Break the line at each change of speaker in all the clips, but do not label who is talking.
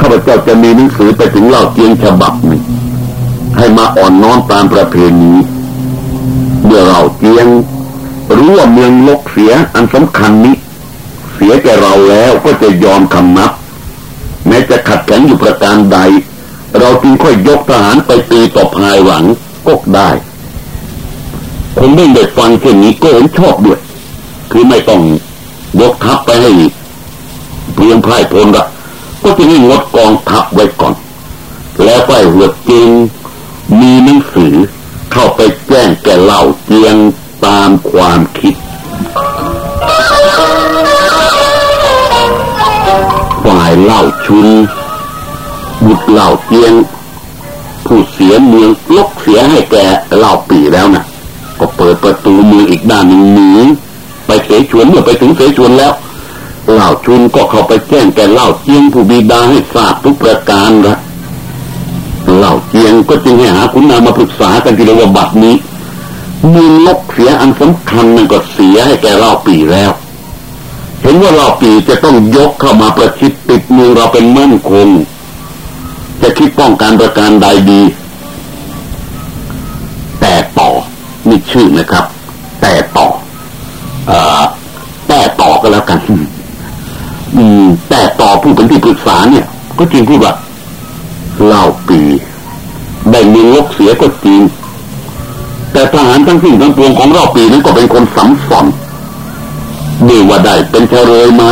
ข้าพเจ้าจะมีหนังสือไปถึงเล่าเจียงฉบับหนึ่งให้มาอ่อนน้อมตามประเพณีเมื่อเราเจียงรู้ว่าเมืองลกเสียอันสำคัญนี้ เสียแก่เราแล้วก็จะยอมคำนับ แม้จะขัดแย้งอยู่ประการใด เราจึงค่อยยกทหารไปตีต่อภายหลังก็ได้คนไม่ได้ฟังเช่นนี้ก็เห็นชอบด้วย คือไม่ต้องยกทัพไปให้เพียงพ่ายพลละ ก็จะให้งดกองทัพไว้ก่อน แล้วไปหัวจริงมีหนังสือเข้าไปแจ้งแก่เหล่าเจียงตามความคิดฝ่ายเล่าชุน บุตรเล่าเจียง ผู้เสียเมืองลกเสียให้แกเล่าปีแล้วนะก็เปิดประตูมืออีกด้านหนึ่งหนีไปเสฉวนเมื่อไปถึงเสฉวนแล้ว เหล่าชุนก็เข้าไปแจ้งแก่เหล่าเจียงผู้บิดาให้ทราบทุกประการละเหล่าเจียงก็จึงให้หาคุณนามาปรึกษากันทีละว่าบัดนี้มืองลกเสียอันสำคัญนั่นก็เสียให้แกเล่าปีแล้ว เห็นว่าเล่าปีจะต้องยกเข้ามาประชิดติดมือเราเป็นมั่นคงจะคิดป้องกันประการใดดี แต่ต่อนี่ชื่อนะครับ แต่ต่อ เอ่อแต่ต่อก็แล้วกัน อืม แต่ต่อผู้เป็นที่ปรึกษาเนี่ย ก็จริงพูดว่าเล่าปีได้มีลกเสียก็จริง แต่ทหารทั้งสิ้นทั้งปวงของเล่าปีนั้นก็เป็นคนสัมสอนดีว่าได้เป็นเฉลยมา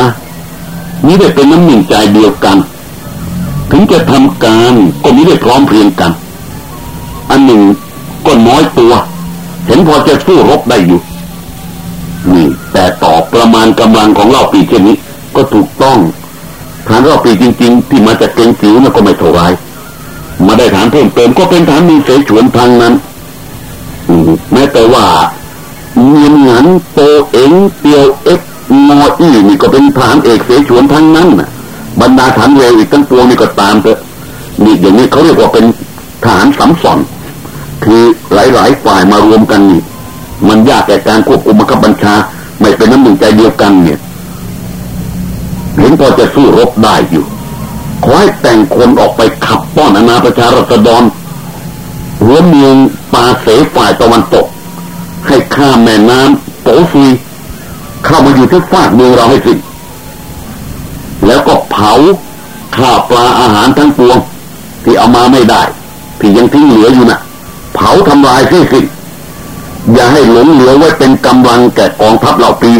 นี่ได้เป็นน้ำหนึ่งใจเดียวกัน ถึงจะทำการก็ไม่ได้พร้อมเพรียงกัน อันหนึ่งก็น้อยตัว เห็นพอจะสู้รบได้อยู่นี่แต่ต่อประมาณกำลังของเราปีเช่นนี้ ก็ถูกต้องฐานเราปีจริง ๆ ที่มาจากเกงจิ๋วนะก็ไม่เท่าไรมาได้ฐานเพิ่มเติมก็เป็นฐานมีเสฉวนทางนั้นแม้แต่ว่าเงียนหงันโตเอ็งเตียวเอ็กงออี้นี่ก็เป็นฐานเอกเสฉวนทั้งนั้นบรรดาฐานเวอีกทั้งปวงนี่ก็ตามเถอะนี่อย่างนี้เขาเรียกว่าเป็นฐานสำสอนคือหลายๆฝ่ายมารวมกันนี่มันยากแก่การควบคุมบังคับบัญชา ไม่เป็นน้ำหนึ่งใจเดียวกันเนี่ย เห็นพอจะสู้รบได้อยู่ขอให้แต่งคนออกไปขับป้อนอนาประชารัษฎรหัวเมืองปาเสฝ่ายตะวันตก ให้ข้ามแม่น้ำโตซุยเข้ามาอยู่ที่ฟากเมืองเราให้สิแล้วก็เผาข้าวปลาอาหารทั้งปวง ที่เอามาไม่ได้ที่ยังทิ้งเหลืออยู่นะ่ะ เผาทำลายที่สิอย่าให้หลงเหลือไว้เป็นกำลังแก่กองทัพเราปี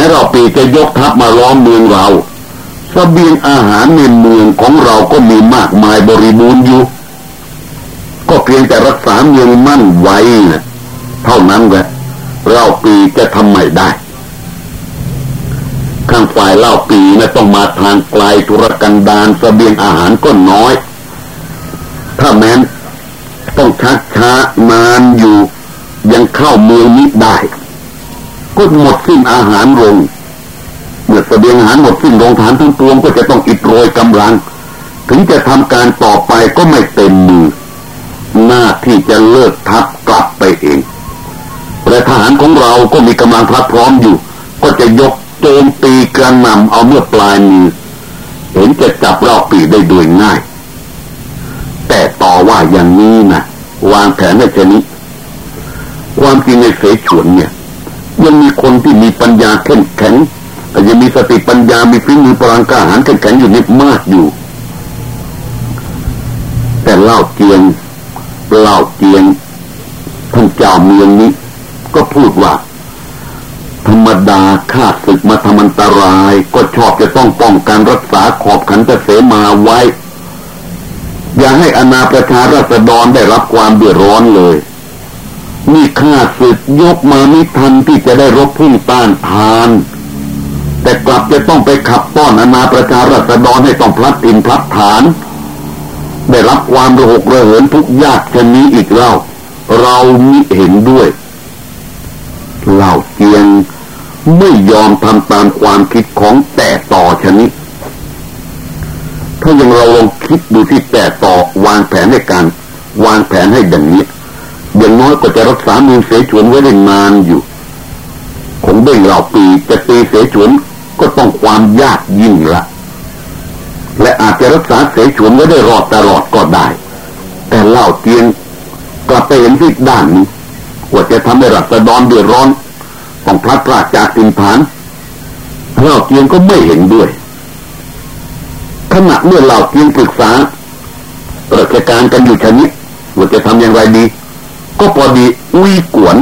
ม้เราปีจะยกทัพมาล้อมเมืองเราสเสบียงอาหารในเมืองของเราก็มีมากมายบริบูรณ์อยู่ ก็เพียงแต่รักษาเมืองมั่นไว้นะเท่านั้นแหละเราปีจะทำไม่ได้ ข้างฝ่ายเล่าปีนะต้องมาทางไกลธุรกันดารสเสบียงอาหารก็น้อย ถ้าแม้นต้องชักช้านานอยู่ ยังเข้าเมืองนี้ได้ ก็หมดสิ้นอาหารลงเมื่อเสบียงอาหารหมดสิ้นลงฐานทั้งปวงก็จะต้องอิดโรยกำลัง ถึงจะทำการต่อไปก็ไม่เต็มมือหน้าที่จะเลิกทัพกลับไปเองแต่ทหารของเราก็มีกำลังพรัพร้อมอยู่ ก็จะยกโจมตีกระนำเอาเมื่อปลายมือเห็นจะจับเราปีได้โดยง่าย แต่ต่อว่าอย่างนี้นะวางแผนในชนี้ความจริงในเสฉวนเนี่ย ยังมีคนที่มีปัญญาเข้มแข็งยังมีสติปัญญามีฝีมือพลังกาหาญเข้มแข็งอยู่นิดมากอยู่ แต่เล่าเจียงเล่าเจียงท่านเจ้าเมืองนี้ ก็พูดว่า ธรรมดาข้าศึกมาทำอันตราย ก็ชอบจะต้องป้องกันรักษาขอบขันจะเสมาไว้ อย่าให้อนาประชาราษฎรได้รับความเดือดร้อนเลย นี่ข้าศึกยกมาไม่ทันที่จะได้รบพุ่งต้านทาน แต่กลับจะต้องไปขับป้อนอนาประชาราษฎรให้ต้องพลัดถิ่นพลัดฐาน ได้รับความระหกระเหินทุกยากชนี้อีกเล่า เรามิเห็นด้วยเหล่าเจียงไม่ยอมทำตามความคิดของแต่ต่อชนิดถ้ายังเราลองคิดดูที่แต่ต่อวางแผนในการ วางแผนให้ดังนี้ อย่างน้อยก็จะรักษาเมืองเสฉวนไว้ได้นานอยู่คงเด้งเหล่าปีจะตีเสฉวนก็ต้องความยากยิ่งละและอาจจะรักษาเสฉวนไว้ได้รอดตลอดก็ได้ แต่เล่าเตียงกลับไปเห็นที่ด้านนี้ว่าจะทำให้รัศดรเดือดร้อนของพระปราจากตินฐานเล่าเตียงก็ไม่เห็นด้วยขณะเมื่อเล่าเตียงปรึกษาราชการกันอยู่ชนิดว่าจะทำอย่างไรดี ก็พอดีอุ้ยกวน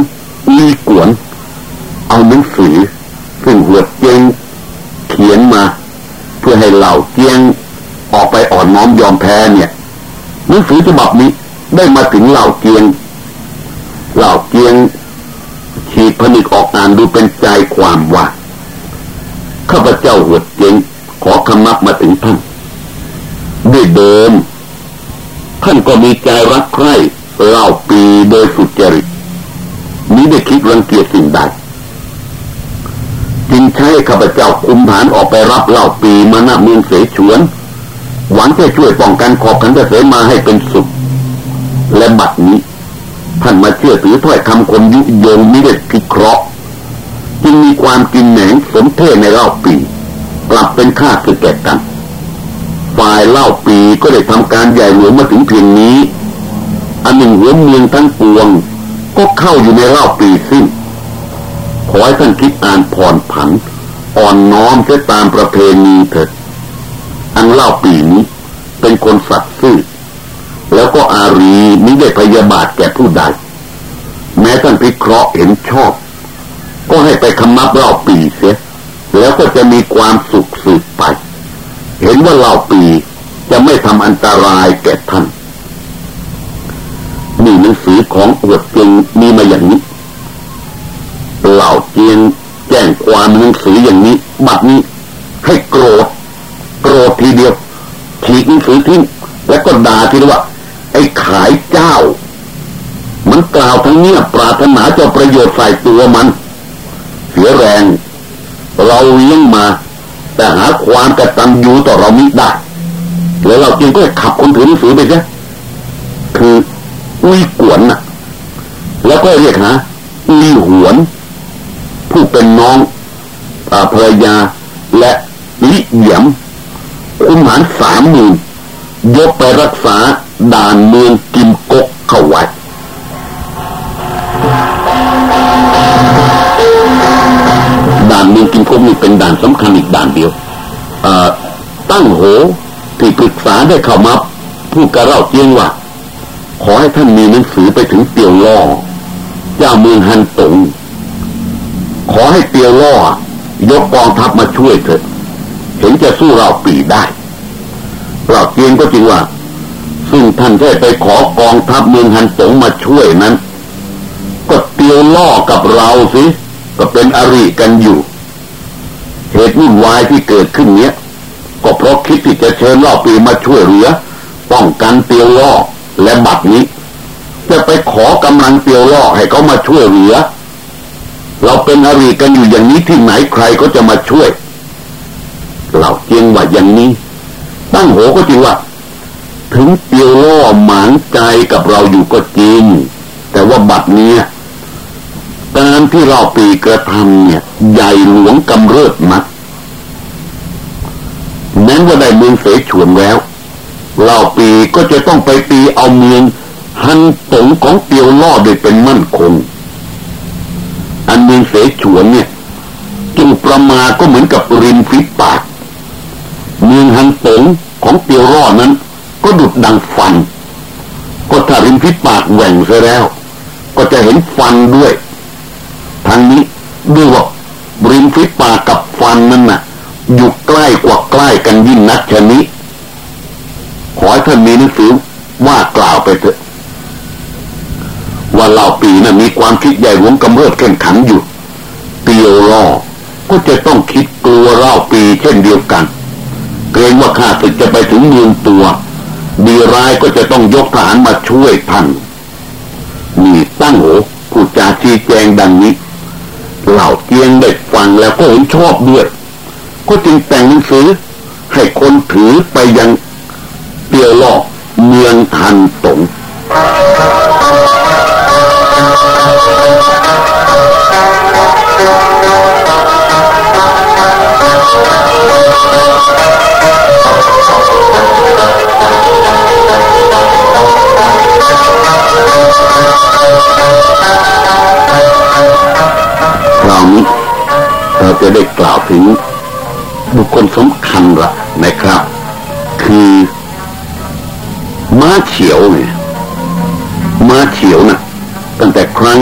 อุ้ยกวน เอาหนังสือซึ่งหัวเจงเขียนมา เพื่อให้เหล่าเจียงออกไปอ่อนน้อมยอมแพ้เนี่ยหนังสือฉบับนี้ได้มาถึงเหล่าเจียง เหล่าเจียงฉีดผนิกออกอ่านดูเป็นใจความว่าข้าพเจ้าหัวเจงขอคำนับมาถึงท่านด้วยเดิมท่านก็มีใจรักใคร่ เล่าปีโดยสุจริตนี้ได้คิดรังเกียจสิ่งใดจึงใช้ข้าพเจ้าคุมฐานออกไปรับเล่าปีมาหน้าเมืองเสฉวน หวังจะช่วยป้องกันขอบขันเสมาให้เป็นสุข และบัดนี้ ท่านมาเชื่อถือถ้อยคำคนยุยงมิได้พิเคราะห์จึงมีความกินแหนงสมเทในเล่าปีกลับเป็นข้าศึกแก่กัน ฝ่ายเล่าปีก็ได้ทำการใหญ่หลวงมาถึงเพียงนี้ อันหนึ่งหัวเมืองทั้งปวง ก็เข้าอยู่ในเล่าปีสิ้น ขอให้ท่านคิดอ่านผ่อนผัน อ่อนน้อมเสียตามประเพณีเถิด อันเล่าปีนี้เป็นคนสัตย์ซื่อ แล้วก็อารีมิได้พยาบาทแก่ผู้ใด แม้ท่านพิเคราะห์เห็นชอบ ก็ให้ไปคำนับเล่าปีเสีย แล้วก็จะมีความสุขสืบไป เห็นว่าเหล่าปีจะไม่ทำอันตรายแก่ท่าน หนังสือของอวดเจียงมีมาอย่างนี้เหล่าเจียงแจ้งความหนังสืออย่างนี้ บัดนี้ให้โกรธโกรธทีเดียวฉีกหนังสือทิ้งแล้วก็ด่าทีว่า ไอ้ขายเจ้า มันกล่าวทั้งเนี้ยปรารถนาจะประโยชน์ใส่ตัวมัน เสียแรง เราเลี้ยงมา แต่หาความกระตันยูต่อเรามิได้แล้วเราจึงก็ขับคนถือหนังสือไปใช่คือ อุยกวนน่ะแล้วก็เรียกหาอุยหวน ผู้เป็นน้องภรรยา และลิเหยียมคุมหารสามหมื่นยกไปรักษาด่านเมืองกิมกกเข้าไว้ด่านเมืองกิมกกนี่เป็นด่านสำคัญอีกด่านเดียวตั้งโหที่ปรึกษาได้เข้ามาผู้กระเล่าเจียงว่า ขอให้ท่านมีหนังสือไปถึงเตียวล่อเจ้าเมืองฮันตง ขอให้เตียวล่อยกกองทัพมาช่วยเถิดเห็นจะสู้เราปีได้เราเจียงก็จริงว่า ซึ่งท่านได้ไปขอกองทัพเมืองฮันตงมาช่วยนั้น ก็เตียวล่อกับเราสิก็เป็นอริกันอยู่เหตุวุ่นวายที่เกิดขึ้นเนี้ย ก็เพราะคิดที่จะเชิญล่อปีมาช่วยเหลือป้องกันเตียวล่อ และบัดนี้ จะไปขอกำลังเตียวล่อให้เขามาช่วยเหลือ เราเป็นอริกันอยู่อย่างนี้ที่ไหนใครก็จะมาช่วย เราเจียงว่าอย่างนี้ ตั้งโหก็จริงว่า ถึงเตียวล่อหมางใจกับเราอยู่ก็จริง แต่ว่าบัดนี้การที่เราปีกระทำเนี่ย ใหญ่หลวงกำเริบนักแม้ว่าได้เมืองเสฉวนแล้ว เราปีก็จะต้องไปตีเอาเมืองฮันตงของเตียวล่อโดยเป็นมั่นคง อันเมืองเสฉวนเนี่ยจึงประมาก็เหมือนกับริมฟิปาก เมืองฮันตงของเตียวล่อนั้น ก็ดุดดังฟัน ก็ถ้าริมฟิปากแหว่งซะแล้ว ก็จะเห็นฟันด้วย ทางนี้ด้วยว่าริมฝีปากกับฟันนั่นน่ะอยู่ใกล้กว่าใกล้กันยิ่งนักชนิด ขอให้ท่านมีหนังสือว่ากล่าวไปเถอะว่าเหล่าปีนะ่ะมีความคิดใหญ่หลวงกำเริบเข้มขังอยู่เปียวล่อก็จะต้องคิดกลัวเล่าปีเช่นเดียวกัน เกรงว่าข้าศึกจะไปถึงเมืองตัวดีร้ายก็จะต้องยกฐานมาช่วยท่านนี่ตั้งโหผู้จาชี้แจงดังนี้ เหล่าเกียงเด็กฟังแล้วก็เห็นชอบด้วยก็จึงแต่งหนังสือให้คนถือไปยัง เปียวลอเมืองฮันตงคราวนี้เราจะได้กล่าวถึงบุคคลสำคัญละนะครับ คือ ม้าเขียวเนี่ยม้าเขียวนะ่ะตั้งแต่ครั้ง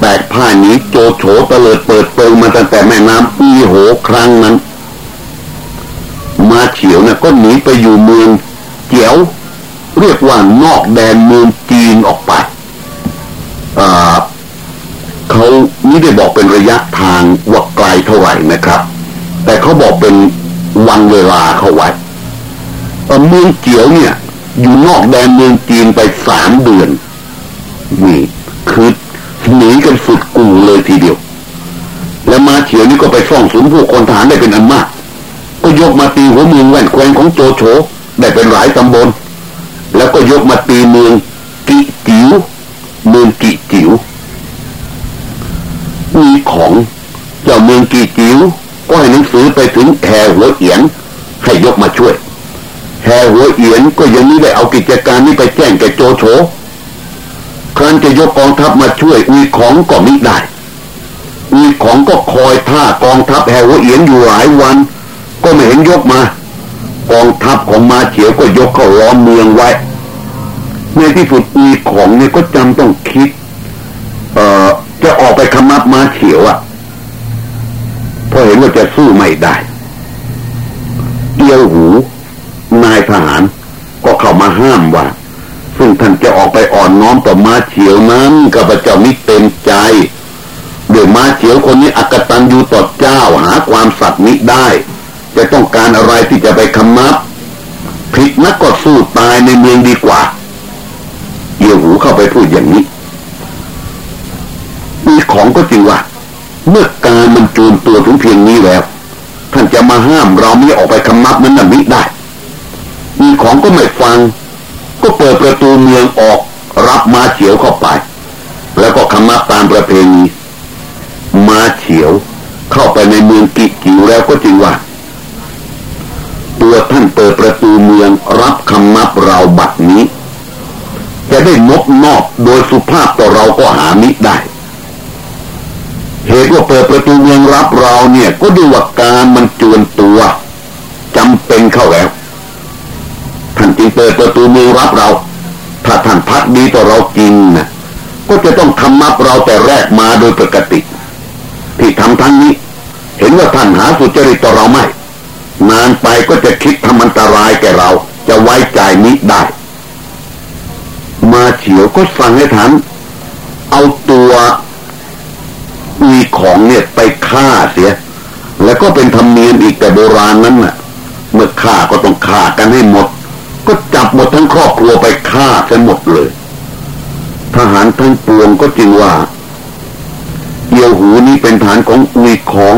แตกพ่ายนี้โจโฉตะเลิดเปิดเปิงมาตั้งแต่แม่น้ำอีโหครั้งนั้นม้าเขียวนะ่ะก็หนีไปอยู่เมืองเจียว เรียกว่านอกแดนเมืองจีนออกไปเขาไม่ได้บอกเป็นระยะทางว่าไกลเท่าไหร่นะครับ แต่เขาบอกเป็นวันเวลาเขาไว้เมืองเจียวเนี่ย อยู่นอกแดนเมืองจีนไปสามเดือน นี่คือหนีกันสุดกูเลยทีเดียว แล้วมาเฉียวนี่ก็ไปซ่องสุนผู้คนฐานได้เป็นอันมาก ก็ยกมาตีหัวเมืองแว่นแคว้นของโจโฉได้เป็นหลายตำบล แล้วก็ยกมาตีเมืองกิจิ๋วเมืองกิจิ๋วมีของเจ้าเมืองกีจิ๋วก็ให้หนังสือไปถึงแห่หัวเอียนให้ยกมาช่วย แห่หัวเอียนก็ยังนี้ได้เอากิจการนี้ไปแจ้งแกโจโฉครั้นจะยกกองทัพมาช่วยมี ของก็มิได้ มีของก็คอยท่ากองทัพแหวเอียนอยู่หลายวัน ก็ไม่เห็นยกมา กองทัพของมาเฉียวก็ยกเข้าล้อมเมืองไว้ ในที่สุดมีของเนี่ยก็จำต้องคิด เอ่อจะออกไปขมับมาเฉียวอะ่ะพอเห็นว่าจะสู้ไม่ได้เอียวหู นายทหารก็เข้ามาห้ามว่า ซึ่งท่านจะออกไปอ่อนน้อมต่อมาเฉียวนั้นกับพระเจ้ามิเต็มใจเดี๋ยวมาเฉียวคนนี้อักตันอยู่ต่อเจ้าหาความสัตย์มิได้ จะต้องการอะไรที่จะไปคำนับผิดนักก็สู้ตายในเมืองดีกว่าเอียวหูเข้าไปพูดอย่างนี้มีของก็จริงว่าเมื่อการมันจูนตัวถึงเพียงนี้แล้ว ท่านจะมาห้ามเราไม่ออกไปคำนับนั้นน่ะมิได้ มีของก็ไม่ฟัง เปิดประตูเมืองออก รับมาเฉียวเข้าไป แล้วก็คำนับตามประเพณีมาเฉียวเข้าไปในเมืองกิจิวแล้วก็จริงว่าตัวท่านเปิดประตูเมืองรับคำนับเราบัดนี้ จะได้นกนอบโดยสุภาพต่อเราก็หามิได้เหตุว่าเปิดประตูเมืองรับเราเนี่ย ก็ดูว่าการมันจวนตัวจำเป็นเข้าแล้ว เปิดประตูเมืองรับเรา ถ้าท่านพักดีต่อเราจริงนะก็จะต้องทำมับเราแต่แรกมาโดยปกติ ที่ทำทั้งนี้ เห็นว่าท่านหาสุจริตต่อเราไม่ นานไปก็จะคิดทำอันตรายแก่เรา จะไว้ใจนิดได้ มาเฉียวก็สั่งให้ท่านเอาตัวมีของเนี่ยไปฆ่าเสีย แล้วก็เป็นธรรมเนียมอีกแต่โบราณนั้นน่ะ เมื่อฆ่าก็ต้องฆ่ากันให้หมด หมดทั้งครอบครัวไปฆ่ากันหมดเลย ทหารทั้งปวงก็จริงว่าเดียวหูนี้เป็นฐานของอุยของ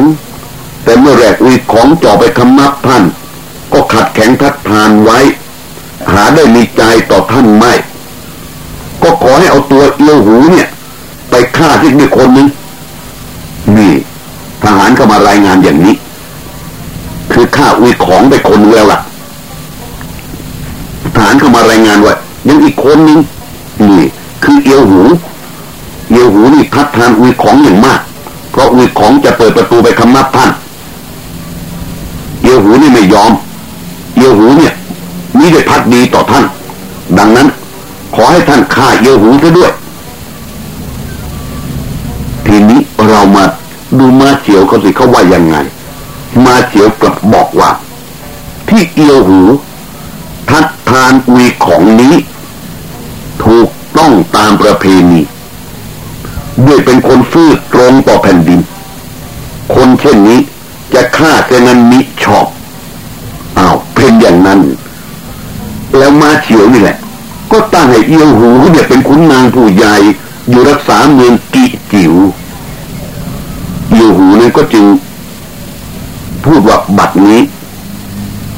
แต่เมื่อแรกอุยของจ่อไปคำนับท่าน ก็ขัดแข็งทัดทานไว้ หาได้มีใจต่อท่านไม่ ก็ขอให้เอาตัวเอียวหูเนี่ย ไปฆ่าที่มีคนนึงนี่ทหารก็มารายงานอย่างนี้ คือข้าอุยของไปคนแล้วล่ะ หารก็มารายงานว่ายังอีกคนนึงนี่คือเอียวหูเอียวหูนี่ทัดทานอุ้ยของอย่างมาก เพราะอุ้ยของจะเปิดประตูไปคำนับท่านเอียวหูนี่ไม่ยอมเอียวหูเนี่ยนี่ได้พักดีต่อท่าน ดังนั้น ขอให้ท่านฆ่าเอียวหูซะด้วย ทีนี้เรามาดูมาเฉียวเขาสิเขาว่ายังไง มาเฉียวกลับบอกว่า ที่เอียวหู ทัดทานอุยของนี้ ถูกต้องตามประเพณี ด้วยเป็นคนซื่อตรงต่อแผ่นดิน คนเช่นนี้จะฆ่าแค่นั้นมิชอบอ้าวเป็นอย่างนั้น แล้วมาเฉียวนี่แหละ ก็ตั้งให้เอียวหูเนี่ยเป็นขุนนางผู้ใหญ่อยู่รักษาเมืองกิจิว๋วอยู่หูนั้นก็จึงพูดว่าบัดนี้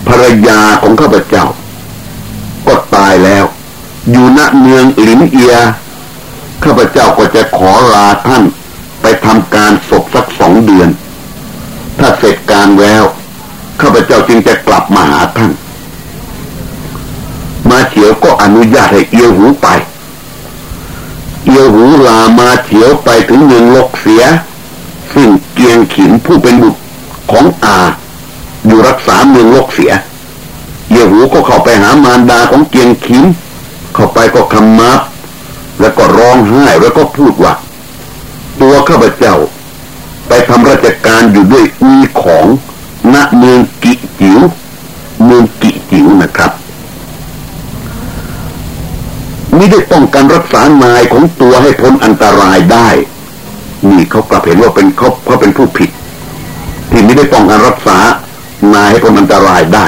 ภรรยาของข้าพเจ้า แล้ว อยู่ณเมืองหลินเอีย ข้าพเจ้าก็จะขอลาท่านไปทำการศพสักสองเดือน ถ้าเสร็จการแล้วข้าพเจ้าจึงจะกลับมาหาท่าน มาเฉียวก็อนุญาตให้เอียวหูไป เอียวหูลามาเฉียวไปถึงเมืองลกเสีย ซึ่งเกียงขินผู้เป็นบุตรของอา อยู่รักษาเมืองโลกเสีย หูก็เข้าไปหามารดาของเกียงขิมเข้าไปก็คำมับแล้วก็ร้องไห้แล้วก็พูดว่า ตัวข้าพเจ้า ไปทำราชการอยู่ด้วยมีของณเมืองกิจิวเมืองกิจิวนะครับไม่ได้ป้องกันรักษานายของตัวให้พ้นอันตรายได้ นี่เขากลับเห็นว่าเป็นเขาเขาเป็นผู้ผิด ที่ไม่ได้ป้องกันรักษานายให้พ้นอันตรายได้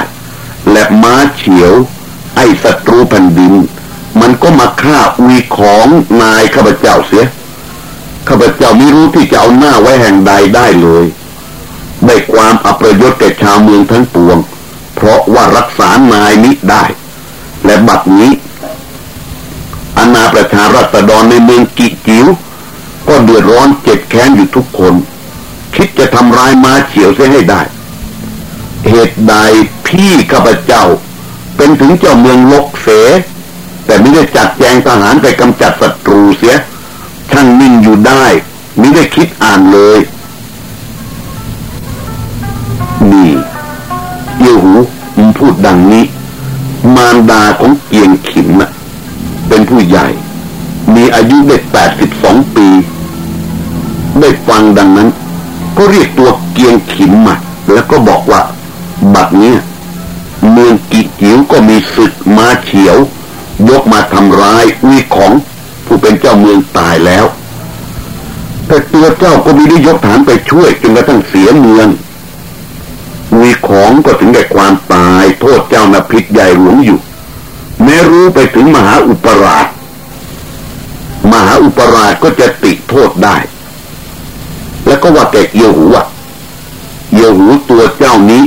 และม้าเฉียว ไอ้ศัตรูแผ่นดิน มันก็มาฆ่าอุยของนายข้าพเจ้าเสียข้าพเจ้าไม่รู้ที่จะเอาหน้าไว้แห่งใดได้เลยได้ความอัปยศแก่ชาวเมืองทั้งปวง เพราะว่ารักษานายนี้ได้ และบัดนี้อาณาประชารัษฎรในเมืองกิจิ๋วก็เดือดร้อนเจ็บแค้นอยู่ทุกคน คิดจะทำร้ายมาเฉียวเสียให้ได้ เหตุใดพี่ข้าพเจ้า เป็นถึงเจ้าเมืองลกเส แต่ไม่ได้จัดแจงทหารไปกำจัดศัตรูเสียช่างนิ่งอยู่ได้ไม่ได้คิดอ่านเลย นี่เยี่ยวหูมันพูดดังนี้ มารดาของเกียงขิมอะเป็นผู้ใหญ่ มีอายุได้แปดสิบสองปี ได้ฟังดังนั้น ก็เรียกตัวเกียงขิมมาแล้วก็บอกว่า บัดเนี้ยเมืองกิจิ๋วก็มีศึกมาเฉียว ยกมาทำร้ายวีของผู้เป็นเจ้าเมืองตายแล้ว แต่ตัวเจ้าก็ไม่ได้ยกฐานไปช่วยจนกระทั่งเสียเมืองมีของก็ถึงแก่ความตายโทษเจ้านาพิษใหญ่หลวงอยู่ แม้รู้ไปถึงมหาอุปราช มหาอุปราชก็จะติโทษได้ แล้วก็ว่าแกเอียวหูอะเอียวหูตัวเจ้านี้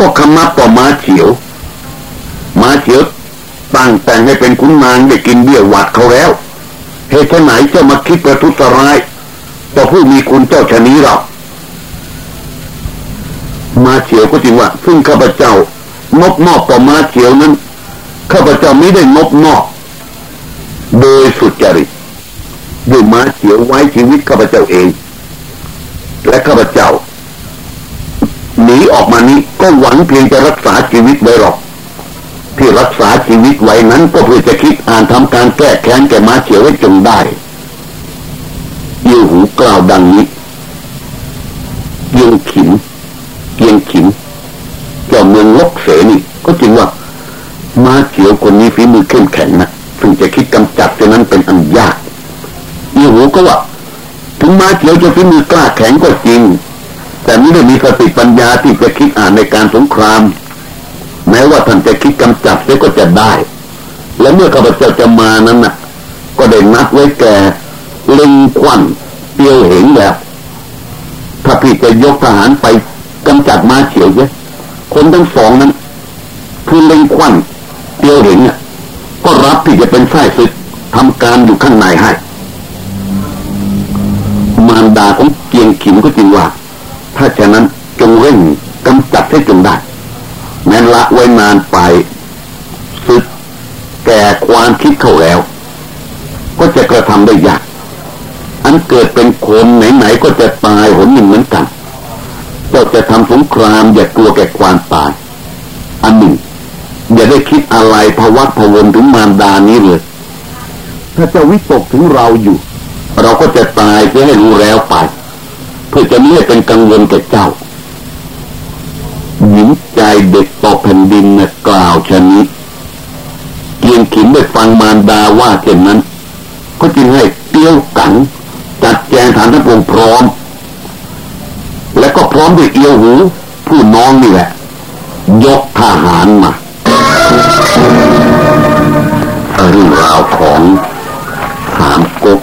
ก็คำนับต่อมาเฉียวมาเฉียวตั้งแต่งให้เป็นคุณนางได้กินเบี้ยหวัดเขาแล้ว เหตุไหนเจ้ามาคิดประทุษร้ายต่อผู้มีคุณเจ้าชนี้เรามาเฉียวก็จริงว่าซึ่งข้าพเจ้านบนอบต่อมาเฉียวนั้นข้าพเจ้าไม่ได้นบนอบโดยสุจริตด้วยมาเฉียวไว้ชีวิตข้าพเจ้าเอง และข้าพเจ้า หนีออกมานี้ก็หวังเพียงจะรักษาชีวิตไว้หรอก ที่รักษาชีวิตไว้นั้นก็เพื่อจะคิดอ่านทำการแก้แค้นแก่มาเฉียวให้จงได้ยิวหูกล่าวดังนี้ยิงขิมเกียงขิงเจ้าเมืองลกเสนี่ ก็จริงว่ามาเขียวคนนี้ฝีมือเข้มแข็งนะซึ่งจะคิดกำจัดเท่านั้นเป็นอันยากอีหูก็ว่าถึงมาเขียวจะฝีมือกล้าแข็งก็จริง ไม่ได้มีสติปัญญาที่จะคิดอ่านในการสงคราม แม้ว่าท่านจะคิดกำจัดเสียก็จะได้ และเมื่อข้าพเจ้าจะมานั้นน่ะ ก็ได้นัดไว้แก่เล็งควันเตียวเหงแล้วถ้าพี่จะยกทหารไปกำจัดมาเฉียวเยอะคนทั้งสองนั้นคือเล็งควันเตียวเห็นเนี่ยก็รับที่จะเป็นไส้ศึกทำการอยู่ข้างในให้มารดาของเกียงขิมก็จริงว่าฉะนั้นจงเร่งกำจัดให้จงได้ แม้ละไว้นานไปศึกแก่ คิดเข้าแล้ว ก็จะกระทำได้ยาก อันเกิดเป็นคนไหนๆก็จะตายหนหนึ่งเหมือนกันเจ้าจะทำสงครามอย่ากลัวแก่ความตาย อันหนึ่ง อย่าได้คิดอะไรพวัดพวนถึงมารดานี้เลย ถ้าเจ้าวิตกถึงเราอยู่ เราก็จะตายจะให้รู้แล้วไป เพื่อจะไม่ให้เป็นกังวลแก่เจ้า ว่าเช่นนั้น ก็จึงให้เตี้ยวกังจัดแจงฐานทั้งปวงพร้อม และก็พร้อมด้วยเอียวหูผู้น้องนี่แหละ ยกทหารมาเรื่องราวของสามก๊ก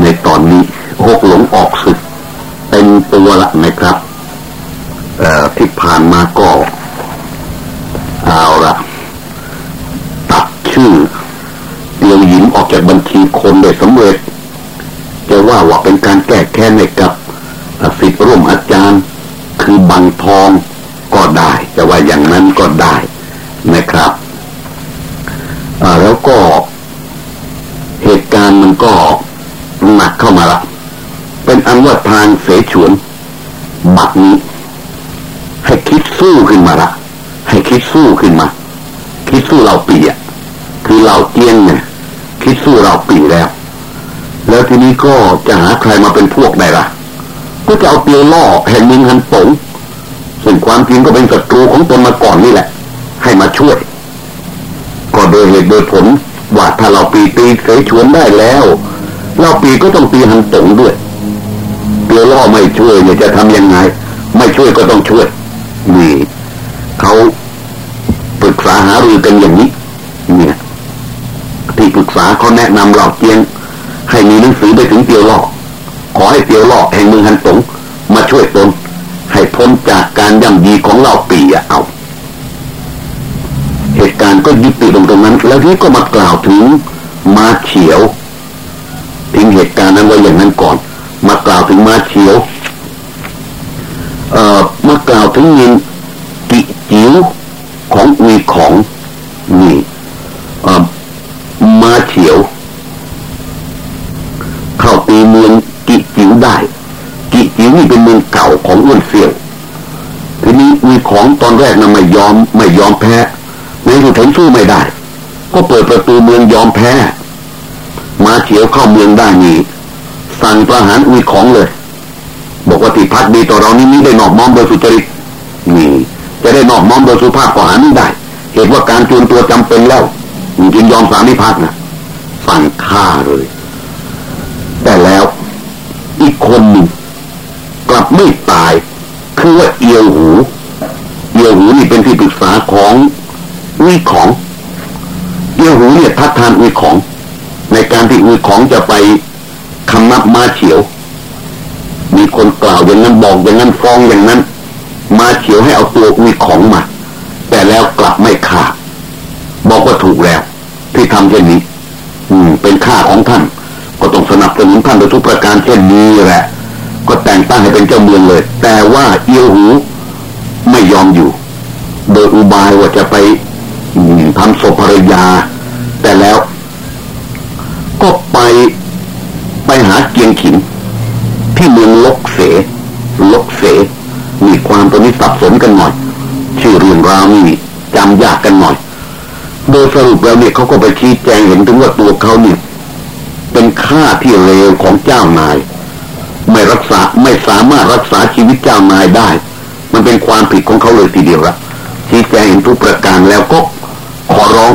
ในตอนนี้หกหลงออกศึกเป็นตัวละนะครับที่ผ่านมาก็เอาละตัดชื่อเดียวหญิง ออกจากบัญชีคนได้สำเร็จจะว่าว่าเป็นการแก้แค้นให้กับสิทธิ์ร่วมอาจารย์ คือบังทองก็ได้จะว่าอย่างนั้นก็ได้นะครับแล้วก็เหตุการณ์มันก็หนักเข้ามาละเป็นอันว่าทางเสฉวนบัดนี้ ให้คิดสู้ขึ้นมาละให้คิดสู้ขึ้นมา คิดสู้เราเปีอะคือเราเจียงเนี่ย สู้เราปีแล้ว แล้วทีนี้ก็จะหาใครมาเป็นพวกได้ล่ะ ก็จะเอาเตียวล่อแห่งมิงฮันปงซึ่งความจริงก็เป็นศัตรูของตนมาก่อนนี่แหละ ให้มาช่วย ก็โดยเหตุโดยผลว่าถ้าเราปีตีเคยชวนได้แล้ว เราปีก็ต้องตีฮันตงด้วยเตียวล่อไม่ช่วยเนี่ยจะทำยังไง ไม่ช่วยก็ต้องช่วยนี่เขาปรึกษาหารือกันอย่างนี้ ปรึกษาเขาแนะนำเราเจียง ให้มีหนังสือไปถึงเตียวหล่อขอให้เตียวหล่อแห่งเมืองฮันตงมาช่วยตน ให้พ้นจากการย่ำยีของเราปีเอา เหตุการณ์ก็ยุติลงตรงนั้น แล้วที่ก็มากล่าวถึงมาเฉียวทิ้งเหตุการณ์นั้นไว้อย่างนั้นก่อน มากล่าวถึงมาเฉียว เอ่อมากล่าวถึงยินกิจิ๋วของอุยของนี่เอ่อมาเฉียว เข้าตีเมืองกิจิ๋วได้ กิจิ๋วนี่เป็นเมืองเก่าข อ้วนเสี่ยวทีนี้มีของตอนแรกนะไม่ยอมไม่ยอมแพ้ในสุดท้ายสู้ไม่ได้ ก็เปิดประตูเมืองยอมแพ้ มาเฉียวเข้าเมืองได้นี่สั่งประหารอุยของเลย บอกว่าติพักดีต่อเรานี่นี่ได้นอบน้อมโดยสุจริตนี่ จะได้นอบน้อมโดยสุภาพก็หาไม่ได้ เหตุว่าการจูนตัวจำเป็นแล้วจึงยอมสามิพักนะสั่งฆ่าเลย แต่แล้วอีกคนหนึ่งกลับไม่ ตายคือว่าเอียวหูเอียวหูนี่เป็นที่ปรึกษาของวิของเอียวหูเนี่ยทัดทานวิของ ในการที่วิของจะไปคำนับมาเฉียว มีคนกล่าวอย่างนั้นบอกอย่างนั้นฟ้องอย่างนั้น มาเฉียวให้เอาตัววิของมา แต่แล้วกลับไม่ฆ่าบอกว่าถูกแล้ว ที่ทำเช่นนี้ อืม เป็นค่าของท่าน ก็ต้องสนับสนุนท่านโดยทุกประการเช่นนี้แหละ แต่งตั้งให้เป็นเจ้าเมืองเลย แต่ว่าเอียวหูไม่ยอมอยู่ โดยอุบายว่าจะไปทำศพภรรยา แต่แล้ว ก็ไปไปหาเกียงขิน ที่เมืองลกเส ลกเส มีความตัวนี้สับสนกันหน่อยชื่อเรื่องราวนี่จำยากกันหน่อย โดยสรุปแล้วเนี่ยเขาก็ไปชี้แจงเห็นถึงว่าตัวเขาเนี่ยเป็นข้าที่เลวของเจ้านาย ไม่รักษาไม่สามารถรักษาชีวิตเจ้านายได้ มันเป็นความผิดของเขาเลยทีเดียวละชี้แจงเห็นทุกประการแล้วก็ขอร้อง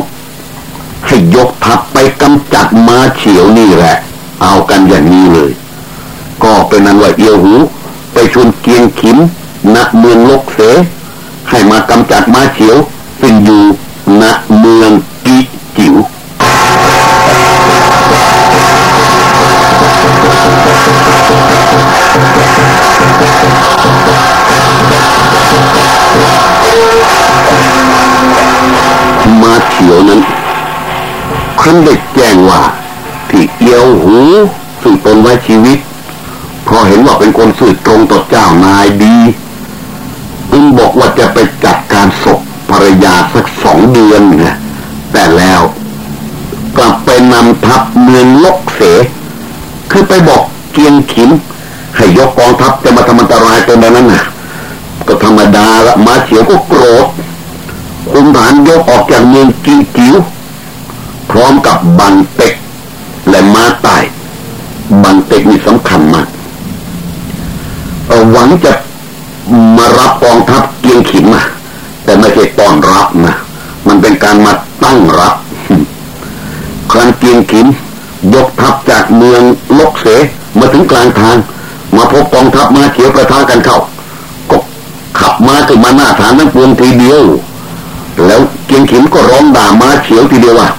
ให้ยกทัพไปกำจัดมาเฉียวนี่แหละ เอากันอย่างนี้เลย ก็เป็นนั้นว่าเอียวหูไปชวนเกียงขิมณเมืองลกเสให้มากำจัดมาเฉียวซึ่งอยู่ ครั้นได้แจ้งว่า ที่เอียวหูซึ่งตนไว้ชีวิตพราะเห็นว่าเป็นคนสื่อตรงต่อเจ้านายดีจึงบอกว่าจะไปจัดการศพภรรยาสักสองเดือนนะแต่แล้วกลับไปนำทัพเมืองลกเส คือไปบอกเกียงขิมให้ยกกองทัพจะมาทำอันตรายตัวนั้นน่ะ ก็ธรรมดาละมาเฉียวก็โกรธ คุมฐานยกออกจากเมืองกิจิ๋วพร้อมกับบังเต็ก และม้าใต้บังเต็กนี่สำคัญมากหวังจะมารับกองทัพเกียงขิมมาแต่ไม่ใช่ต้อนรับนะมันเป็นการมาตั้งรับ ครั้นเกียงขิมยกทัพจากเมืองลกเสมาถึงกลางทาง มาพบกองทัพมาเขียวประทะกันเข้า ก็ขับมาถึงมาหน้าฐานนั้นปวงทีเดียว แล้วเกียงขิมก็ร้องด่ามาเฉียวทีเดียวว่า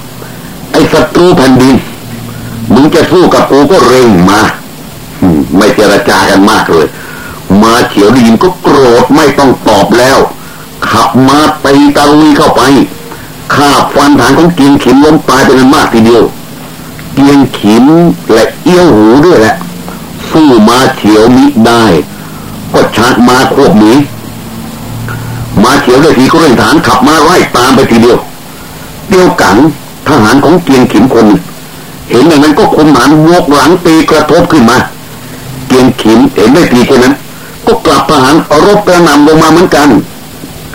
ไอ้ศัตรูแผ่นดิน มึงจะสู้ ก็เร่งมาไม่เจรจากันมากเลย มาเฉียวด้ยินก็โกรธไม่ต้องตอบแล้ว ขับมาตีตะลุยเข้าไปข้าฟันฐานของเกียงขิมล้มตายเป็นอันมากทีเดียว เกียงขิมและเอี้ยวหูด้วยแหละสู้มาเฉียวมิได้ ก็ชักมาควบหนีมาเฉียวได้ทีก็เร่งฐานขับมาไล่ตามไปทีเดียวเดียวกันทหารของเกียงขิมคน เห็นอย่างนั้นก็คมหมานวกหลังตีกระทบขึ้นมาเกียงขิมเห็นได้ทีแค่นั้น ก็กลับทหารรบกระนำลงมาเหมือนกัน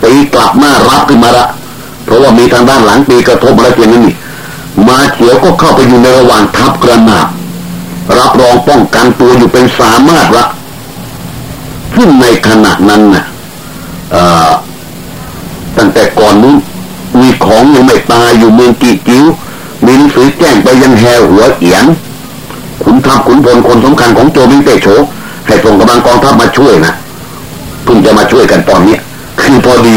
ตีกลับมารับขึ้นมาละเพราะว่ามีทางด้านหลังตีกระทบอะไรเพียงนั้นนี่มาเขียวก็เข้าไปอยู่ในระหว่างทัพกระนาบรับรองป้องกันตัวอยู่เป็นสามารถละซึ่งในขณะนั้นนะ่ะตั้งแต่ก่อนนู้นมีของยังไม่ตายอยู่เมืองกีจิ๋ว มีหนังสือแจ้งไปยังแฮหัวเอียนขุนทัพขุนพลคนสำคัญของโจมิงเตโชให้ส่งกำลังกองทัพมาช่วยนะเพิ่งจะมาช่วยกันตอนนี้คือพอดี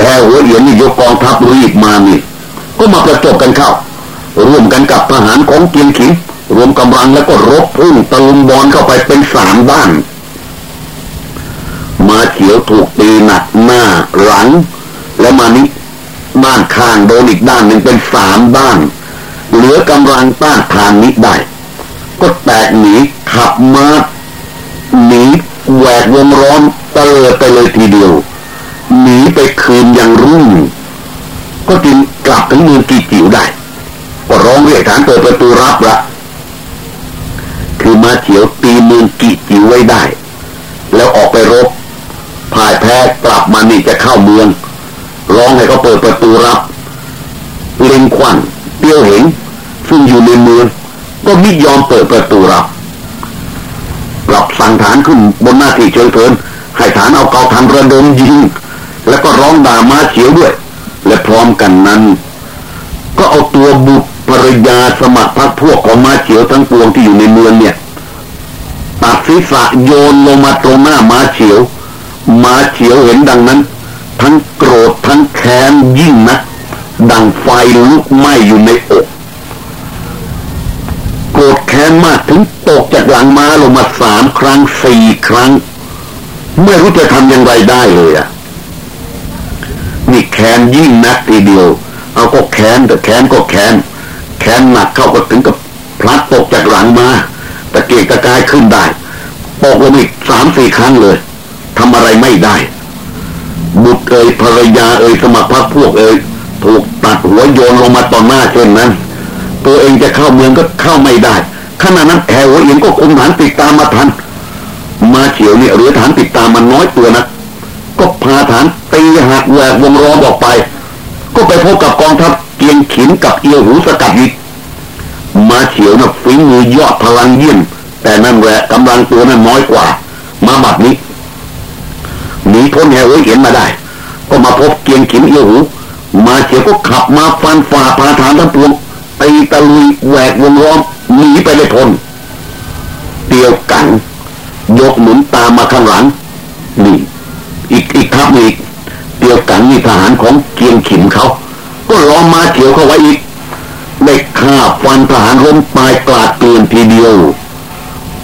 แฮหัวเอียนนี่ยกกองทัพรีบมานี่ก็มาประจบกันเข้าร่วมกันกับทหารของเกียงขิงรวมกำลังแล้วก็รบพุ่งตะลุมบอลเข้าไปเป็นสามด้านมาเขียวถูกตีหนักหน้าหลัง และมานี้บ้านข้างโดนอีกด้านหนึ่งเป็นสามด้าน เหลือกำลังต้านทานนี้ได้ ก็แตกหนีขับมาหนีแหวกวงร้อนเตลไปเลยทีเดียวหนีไปคืนยังรุ่งก็จึงกลับถึงเมืองกีจิ๋วได้ ก็ร้องเรียกฐานเปิดประตูรับละคือมาเฉียวตีเมืองกีจิ๋วไว้ได้ แล้วออกไปรบพ่ายแพ้กลับมานี่จะเข้าเมือง ร้องให้เขาเปิดประตูรับเล็งควันเตียวเห็นซึ่ง อยู่ในเมืองก็ไม่ยอมเปิดประตูรับปรับสั่งฐานขึ้นบนหน้าที่เชิงเทินให้ฐานเอาเกาทันระดมยิง แล้วก็ร้องด่ามาเฉียวด้วย และพร้อมกันนั้น ก็เอาตัวบุตรภรยาสมัครพรรคพวกของมาเฉียวทั้งปวงที่อยู่ในเมืองเนี่ยตัดศีรษะโยนลงมาตรงหน้ามาเฉียว มาเฉียวเห็นดังนั้น ทั้งโกรธทั้งแค้นยิ่งนะดังไฟลุกไหม้อยู่ในอ จากหลังม้าลงมาสามครั้งสี่ครั้ง ไม่รู้จะทำอย่างไรได้เลยอะนี่แค้นยิ่งนักทีเดียว เอาก็แค้นแต่แค้นก็แค้นแค้นหนักเข้าก็ถึงกับพลัดตกจากหลังมาตะเกียกตะกายขึ้นได้ตกลงอีกสามสี่ครั้งเลยทำอะไรไม่ได้ บุตรเอ่ยภรรยาเอ่ยสมัครพรรคพวกเอ่ยถูกตัดหัวโยนลงมาต่อหน้าเช่นนั้น ตัวเองจะเข้าเมืองก็เข้าไม่ได้ ขณะนั้นแถวเองก็คุมฐานติดตามมาทัน มาเฉียวเนี่ยหรือฐานติดตามมันน้อยตัวนะก็พาฐานตีหักแหวกวงล้อมออกไป ก็ไปพบกับกองทัพเกียงขินกับเอียวหูสกัดอีกมาเฉียวนะฝีมือยอดพลังเยี่ยมแต่นั่นแหละกำลังตัวนั้นน้อยกว่า มาบัดนี้หนีพ้นแหวเห็นมาได้ ก็มาพบเกียงขิมเอียวหู มาเฉียวก็ขับมาฟันฝ่าพาฐานทั้งปวงตีตะลุยแหวกวงล้อม หนีไปได้พ้นเตียวกัน ยกหนุนตามมาข้างหลัง นี่ อีกอีกครับอีกเตียวกันนี่ทหารของเกียงขิมเขาก็ล้อมมาเฉียวเข้าไว้อีกได้ฆ่าฟันทหารล้มตายกลาดเกลื่อนทีเดียว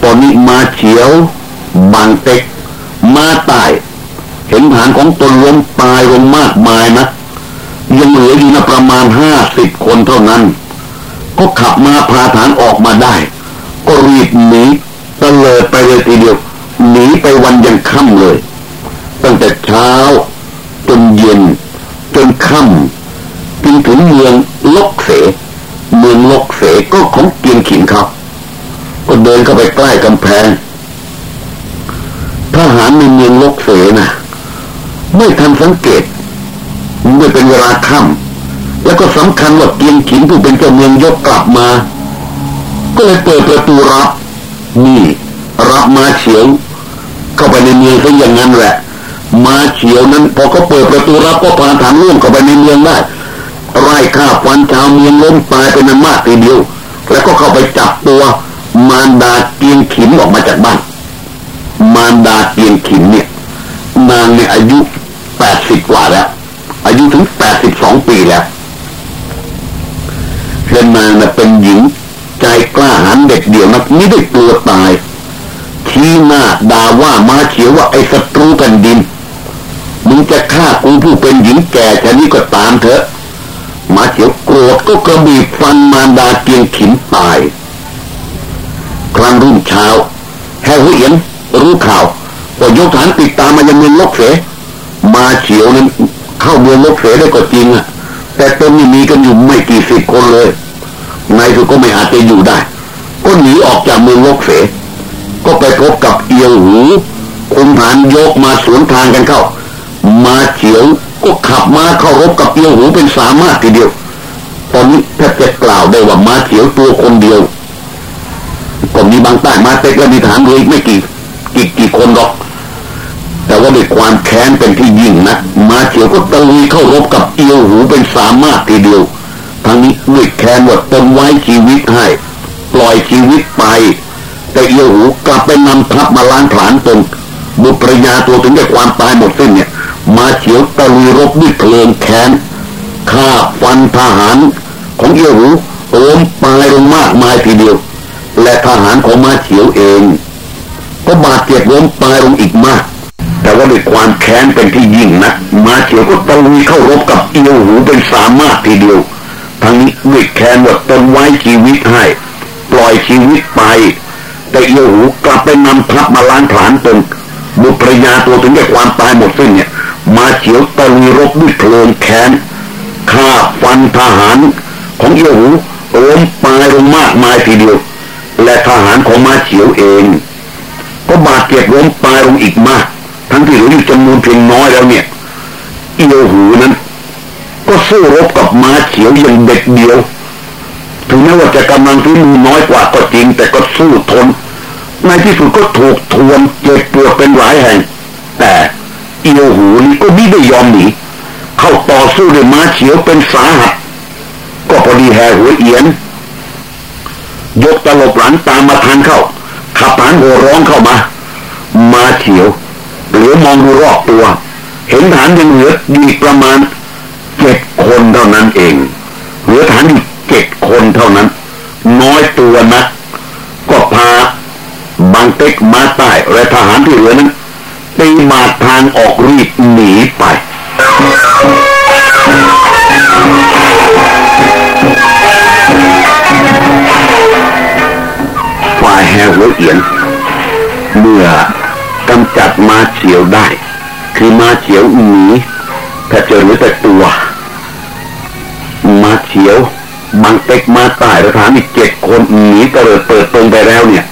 ตอนนี้มาเฉียว บางเต็ก มาตาย เห็นฐานของตนล้มตายลงมากมายนะยังเหลืออยู่นะประมาณห้าสิบคนเท่านั้น ก็ขับมาพาฐานออกมาได้ ก็รีบหนีตะเลิดไปเลยทีเดียวหนีไปวันยังค่ำเลย ตั้งแต่เช้า จนเย็น จนค่ำจนถึงเมืองลกเส เมืองลกเสก็ของเกียงขินครับ ก็เดินเข้าไปใกล้กำแพงทหารในเมืองลกเสนะไม่ทันสังเกตเมื่อเป็นเวลาค่ำ แล้วก็สำคัญว่าเกียงขินผู้เป็นเจ้าเมืองยกกลับมา ก็เลยเปิดประตูรับ นี่รับมาเฉียว เข้าไปในเมืองซะอย่างนั้นแหละ มาเฉียวนั้น พอเขาเปิดประตูรับก็พาฐานร่วงเข้าไปในเมืองได้ไร่ข้าฟันชาวเมืองล้มตายเป็นนันมากทีเดียว แล้วก็เข้าไปจับตัว มารดาเกียงขินออกมาจากบ้าน มารดาเกียงขินเนี่ยนางเนี่ยอายุแปดสิบกว่าแล้ว อายุถึงแปดสิบสองปีแล้ว เ่นนาน่ะเป็นหญิง ใจกล้าหาญเด็กเดี่ยวนักไม่ได้กลัวตายชี้หน้าด่าว่ามาเขียวว่าไอ้ศัตรูแผ่นดินมึงจะฆ่ากูผู้เป็นหญิงแก่แค่นี้ก็ตามเถอะมาเขียวโกรธก็กระบีฟันมารดาเกียงขินตาย ครั้งรุ่งเช้าแฮวเอียนรู้ข่าวก็ยกฐานติดตามมายังเมืองลกเสมาเฉียวนั้นเข้าเมืองลกเสได้ก็จริงอะ แต่ตนนี้มีกันอยู่ไม่กี่สิบคนเลยนายสุก็ไม่อาจจะอยู่ได้ ก็หนีออกจากเมืองลกเส ก็ไปพบกับเอียวหูคุมฐานยกมาสวนทางกันเข้า มาเฉียวก็ขับมาเข้ารบกับเตียวหูเป็นสามารถทีเดียว ตอนนี้ถ้าจะกล่าวได้ว่ามาเฉียวตัวคนเดียวก็มีบางใต้มาเต็กและมีฐานเลยไม่กี่กี่กี่คนหรอก ว่าด้วยความแค้นเป็นที่ยิ่งนะมาเฉียวก็ตะลุยเข้ารบกับเอียวหูเป็นสามารถทีเดียวทั้งนี้ด้วยแค้นว่าตนไว้ชีวิตให้ปล่อยชีวิตไป แต่เอียวหูกลับไปนำทัพมาล้างผลาญตนบุตรยาตัวถึงได้ความตายหมดสิ้นเนี่ย มาเฉียวตะลุยรบด้วยเพลิงแค้นฆ่าฟันทหารของเอียวหูโอมปายลงมากมายทีเดียว และทหารของมาเฉียวเอง ก็บาดเจ็บล้มตายลงอีกมาก แต่ว่าด้วยความแค้นเป็นที่ยิ่งนะมาเฉียวก็ตะลุยเข้ารบกับเอียวหูเป็นสามารถทีเดียวทั้งนี้ด้วยแค้นว่าตนไว้ชีวิตให้ปล่อยชีวิตไป แต่เอียวหูกลับไปนำทัพมาล้างผลาญตนบุตรยาตัวถึงได้ความตายหมดสิ้นเนี่ย มาเฉียวตะลุยรบด้วยเพลิงแค้นฆ่าฟันทหารของเอียวหูโอมปายลงมากมายทีเดียว และทหารของมาเฉียวเอง ก็บาดเจ็บล้มตายลงอีกมาก ทั้งที่เหลืออยู่จำนวนเพียงน้อยแล้วเนี่ยเอียวหูนั้น ก็สู้รบกับม้าเขียวอย่างเด็กเดียว ถึงแม้ว่าจะกำลังที่มือน้อยกว่าก็จริง แต่ก็สู้ทน ในที่สุดก็ถูกทวนเจ็บปวดเป็นหลายแห่ง แต่เอียวหูนี่ก็ไม่ได้ยอมหนีเข้าต่อสู้ด้วยม้าเขียวเป็นสาหัสก็พอดีแห่หัวเอียน ยกตลบหลังตามมาทานเข้าขับผานหัวร้องเข้ามา มาเฉียว หลือมองดูรอบตัว เห็นฐานยังเหลือดีประมาณเจ็ดคนเท่านั้นเองเหลือฐานอยู่เจ็ดคนเท่านั้น น้อยตัวนะก็พาบางเต็กมาใต้และทหารที่เหลือนั้นตีมาทางออกรีบหนีไปฝ่ายแฮหัวเอียนเมื่อ กำจัดมาเฉียวได้ คือมาเฉียวหนีถ้าเจอหลือแต่ตัว มาเฉียวบางเต็กมาตายและฐานอีกเจ็ดคนหนีกระเตลิดเปิดตรงไปแล้วเนี่ย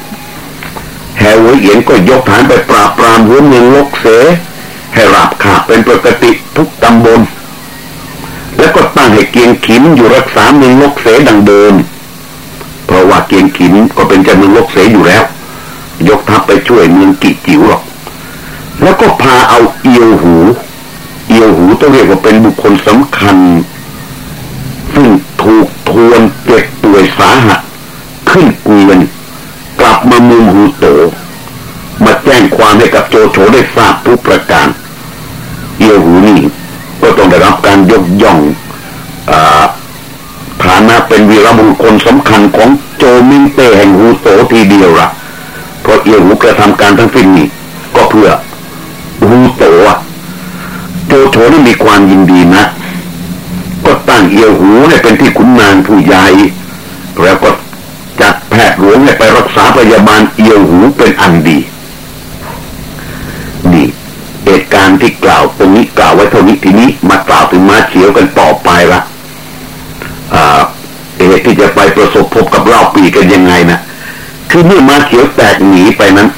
แฮหัวเอียนก็ยกฐานไปปราบปรามหัวเมืองลกเส ให้ราบขาดเป็นปกติทุกตำบล แล้วก็ตั้งให้เกียงขิมอยู่รักษาเมืองลกเสดังเดิมเพราะว่าเกียงขิมก็เป็นเจ้าเมืองลกเสอยู่แล้ว ยกทัพไปช่วยเมืองกิจิ๋วหรอก แล้วก็พาเอาเอียวหู เอียวหูต้องเรียกว่าเป็นบุคคลสำคัญ ซึ่งถูกทวนเจ็บป่วยสาหัสขึ้นเกวียนกลับมามือหูโต มาแจ้งความให้กับโจโฉได้ทราบทุกประการ เอียวหูนี่ก็ต้องได้รับการยกย่องอฐานะเป็นวีรบุรุษคนสำคัญของโจมิงเต้แห่งฮูโตทีเดียวละเพราะเอียวหูกระทำการทั้งสิ้นนี้ก็เพื่อ โตอะโจโฉนี่มีความยินดีนะ ก็ตั้งเอียวหูให้เป็นที่ขุนนางผู้ใหญ่แล้วก็จัดแพทย์หลวงให้ไปรักษาพยาบาลเอียวหูเป็นอันดีนี่เหตุการณ์ที่กล่าวตรงนี้กล่าวไว้เท่านี้ทีนี้มากล่าวถึงม้าเฉียวกันต่อไปละเหตุที่จะไปประสบพบกับเล่าปีกันยังไงนะคือเมื่อม้าเขียวแตกหนีไปนั้น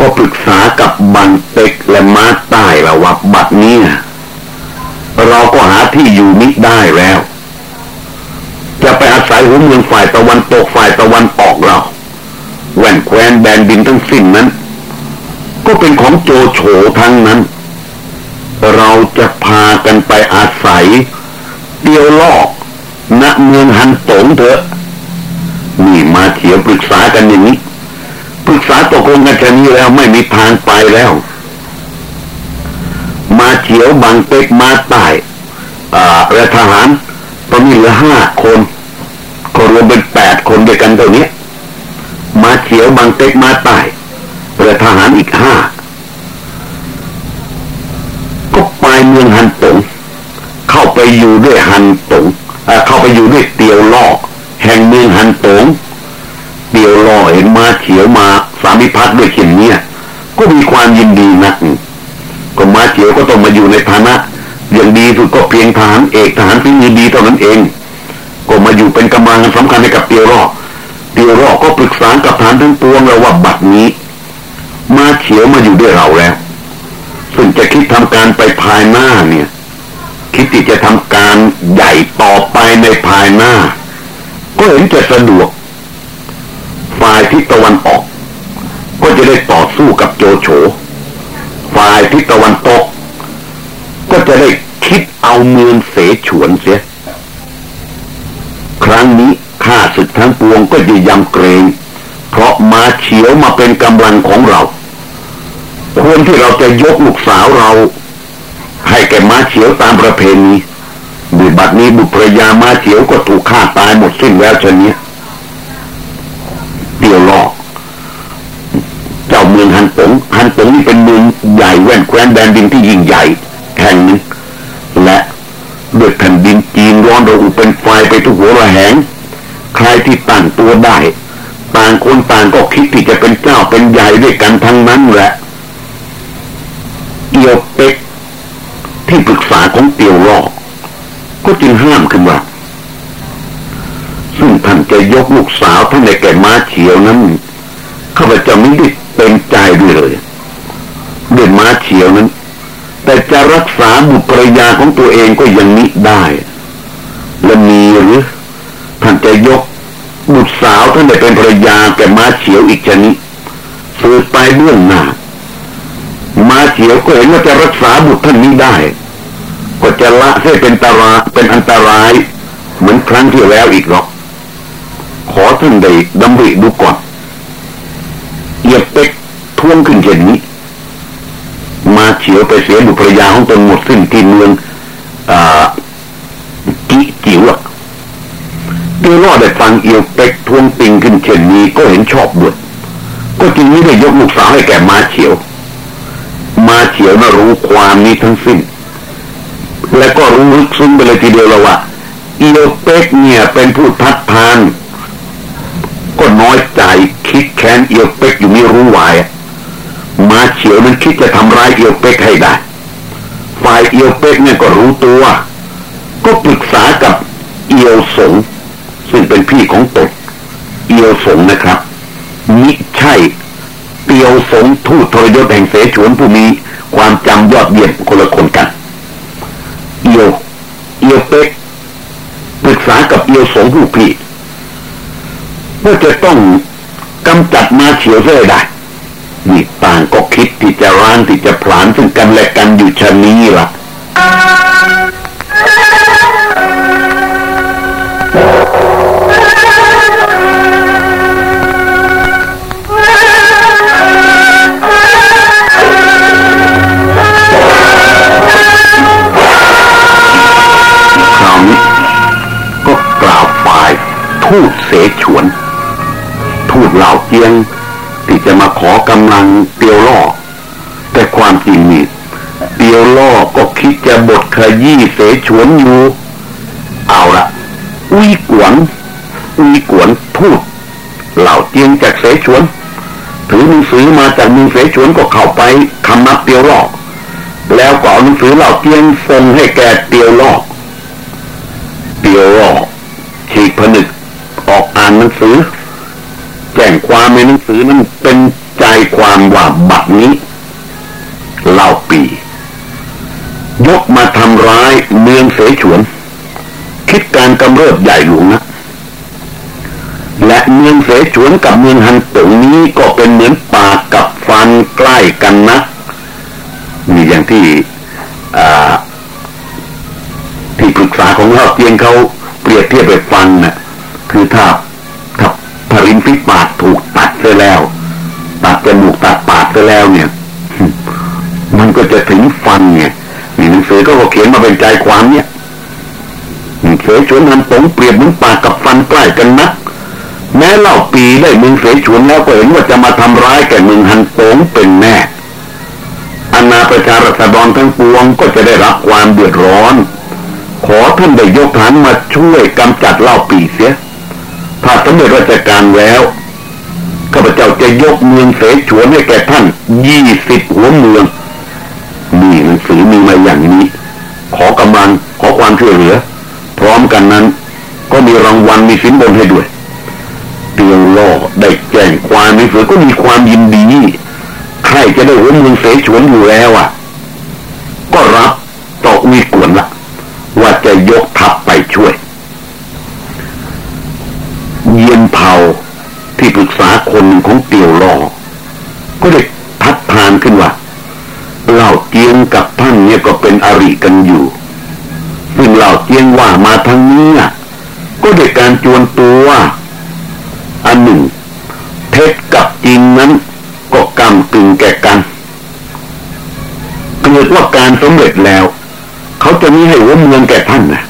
ก็ปรึกษากับบังเต็กและม้าใต้ละว่าบัดนี้เราก็หาที่อยู่มิได้แล้ว จะไปอาศัยหัวเมืองฝ่ายตะวันตกฝ่ายตะวันออกเราแหวนแควนแบนดินทั้งสิ้นนั้น ก็เป็นของโจโฉทั้งนั้น เราจะพากันไปอาศัยเดียวลอกณเมืองฮันตงเถอะนี่มาเขียวปรึกษากันอย่างนี้ ษาตกลงกันแค่นี้แล้วไม่มีทางไปแล้ว มาเขียวบางเต็กมาใต้อ่าและทหารตอนนี้เหลือห้าคนก็รวมเป็นแปดคนด้วยกันเท่านี้มาเขียวบางเต็กมาใต้และทหารอีกห้าก็ไปเมืองฮันตงเข้าไปอยู่ด้วยฮันตงเอ่อเข้าไปอยู่ด้วยเตียวล่อแห่งเมืองฮันตง เตียวล่อเห็นมาเขียว พิพัฒน์ด้วยเข็มเนี่ยก็มีความยินดีนักก็มาเขียวก็ต้องมาอยู่ในฐานะอย่างดีสุดก็เพียงทหารเอกทหารที่มีดีเท่านั้นเอง ก็มาอยู่เป็นกำลังสำคัญให้กับเตียวล่อเตียวล่อก็ปรึกษากับฐานทั้งปวงแล้วว่าบัดนี้ มาเฉียวมาอยู่ด้วยเราแล้วซึ่งจะคิดทำการไปภายหน้าเนี่ย คิดที่จะทำการใหญ่ต่อไปในภายหน้า ก็เห็นจะสะดวกฝ่ายทิศตะวันออก ก็จะได้ต่อสู้กับโจโฉ ฝ่ายทิศตะวันตก ก็จะได้คิดเอาเมืองเสฉวนเสีย ครั้งนี้ข้าศึกทั้งปวงก็จะยำเกรง เพราะมาเฉียวมาเป็นกำลังของเรา ควรที่เราจะยกลูกสาวเรา ให้แก่มาเฉียวตามประเพณีบุบัดนี้บุตรยามาเฉียวก็ถูกฆ่าตายหมดสิ้นแล้วชนี้เดียวลอกเจ้าเมืองฮัน ตงฮันตงนี่เป็นเมืองใหญ่แว่นแคว้นแดนดินที่ยิ่งใหญ่แห่งหนึ่งและด้วยแผ่นดินจีนร้อนระอุเป็นไฟไปทุกหัวระแหง ใครที่ตั้งตัวได้ ต่างคนต่างก็คิดที่จะเป็นเจ้าเป็นใหญ่ด้วยกันทั้งนั้นแหละเอียวเป็กที่ปรึกษาของเตียวรอกก็จึงห้ามขึ้นว่าซึ่งท่านจะยกลูกสาวท่านในแก่ม้าเฉียวนั้นข้าพเจ้าไม่ได้ เป็นใจด้วยเลยด้วยม้าเฉียวนั้น แต่จะรักษาบุตรภรยาของตัวเองก็ยังนิได้ และมีหรือท่านจะยกบุตรสาวท่านได้เป็นภรรยาแก่ม้าเฉียวอีกชนิดสืบไปเบื้องหน้าม้าเฉียวก็เห็นว่าจะรักษาบุตรท่านนี้ได้ ก็จะละให้เป็นตราเป็นอันตราย เหมือนครั้งที่แล้วอีกหรอก ขอท่านได้ดำริดูก่อน ทวงขึ้นเช่นนี้ มาเฉียวไปเสียบุตรภรยาของตนหมดสิ้นที่เมืองกิจิวอะเดียวรอดได้ฟังเอียวเป็กทวงติงขึ้นเช่นนี้ก็เห็นชอบด้วยก็จึงไม่ได้ยกลูกสาวให้แก่มาเฉียว มาเฉียวน่ารู้ความนี้ทั้งสิ้น และก็รู้ลึกซึ้งไปเลยทีเดียวแล้วว่าเอียวเป็กเนี่ยเป็นผู้ทัดทาน ก็น้อยใจคิดแค้นเอียวเป็กอยู่ไม่รู้วาย มาเฉียวนั้นคิดจะทำร้ายเอียวเป็กให้ได้ ฝ่ายเอียวเป็กเนี่ยก็รู้ตัว ก็ปรึกษากับเอียวสง ซึ่งเป็นพี่ของตนเอียวสงนะครับมิใช่เตียวสงทูตทรยศแห่งเสฉวนผู้มีความจำยอดเยี่ยมคนละคนกัน เอียวเอียวเป็กปรึกษากับเอียวสงผู้พี่ว่าจะต้องกำจัดมาเฉียวเสียได้ นี่ต่างก็คิดที่จะร้านที่จะผลานซึ่งกันและกันอยู่ชนนี้ละ่ะคราวนี้ก็กล่าวฝ่ายทูตเสฉวน ทูตเหล่าเจียง ที่จะมาขอกำลังเตียวล่อ แต่ความจริงนี่เตียวล่อก็คิดจะบทขยี้เสฉวนอยู่ เอาละอุ้ยกวนอุ้ยกวนทูตเหล่าเจียงจากเสฉวน ถือหนังสือมาจากมืองเสฉวนก็เข้าไปคำนับเตียวล่อแล้วก็เอาหนังสือเหล่าเจียงส่งให้แกเตียวล่อเตียวล่อฉีกผนึกออกอ่านหนังสือ จ้งความในหนังสือนั้นเป็นใจความว่าบัดนี้เล่าปี ยกมาทำร้ายเมืองเสฉวน คิดการกำเริบใหญ่หลวงนะและเมืองเสฉวนกับเมืองฮันตึงนี้ก็เป็นเหมือนปากกับฟันใกล้กันนะนี่อย่างที่ที่ปรึกษาของเราเพียงเขาเปรียบเทียบไปฟังนะ่ะคือถ้าถ้าพรินฟิปา ตัดไปแล้ว ตัดจมูกตัดปากไปแล้วเนี่ย มันก็จะถึงฟันไงนี่หนังสือก็เขียนมาเป็นใจความเนี่ยเสฉวนนันตงเปรียบเหมือนปากกับฟันใกล้กันนะแม้เล่าปีได้เมืองเสฉวนแล้วก็เห็นว่าจะมาทำร้ายแก่เมืองฮันตงเป็นแน่อาณาประชารัษฎรทั้งปวงก็จะได้รับความเดือดร้อน ขอท่านได้ยกฐานมาช่วยกำจัดเล่าปีเสีย ถ้าสำเร็จราชการแล้วาพเจ้าจะยกเมืองเสฉวนให้แก่ท่านยี่สิบหัวเมืองนี่หนังสือมีมาอย่างนี้ ขอกำลังขอความช่วยเหลือ พร้อมกันนั้น ก็มีรางวัลมีสินบนให้ด้วยเตียงล่อได้แจ้งความในสือก็มีความยินดีใครจะได้หัวเมืองเสฉวนอยู่แล้วอะ อันหนึ่ง เท็จกับจริงนั้นก็กำกึ่งแก่กันเกิดว่าการสำเร็จแล้ว เขาจะมีให้หัวเมืองแก่ท่านนะ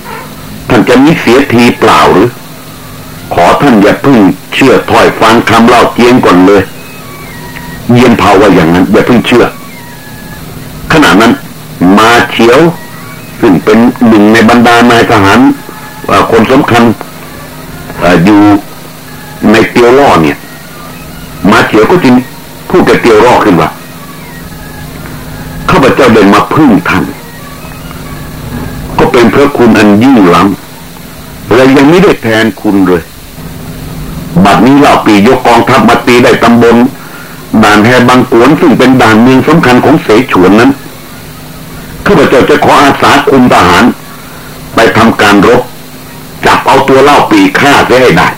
ท่านจะมีเสียทีเปล่าหรือ ขอท่านอย่าพึ่งเชื่อถอยฟังคำเล่าเจียงก่อนเลยเยียนภาวะอย่างนั้นอย่าเพิ่งเชื่อ ขณะนั้นมาเฉียว ซึ่งเป็นหนึ่งในบรรดานายทหารคนสำคัญ บลด่านแฮบางกวนซึ่งเป็นด่านเมืองสำคัญของเสฉวนนั้นข้าพเจ้าจะขออาสาคุมทหาร ไปทำการรบจับเอาตัวเล่าปีฆ่าได้ให้ได้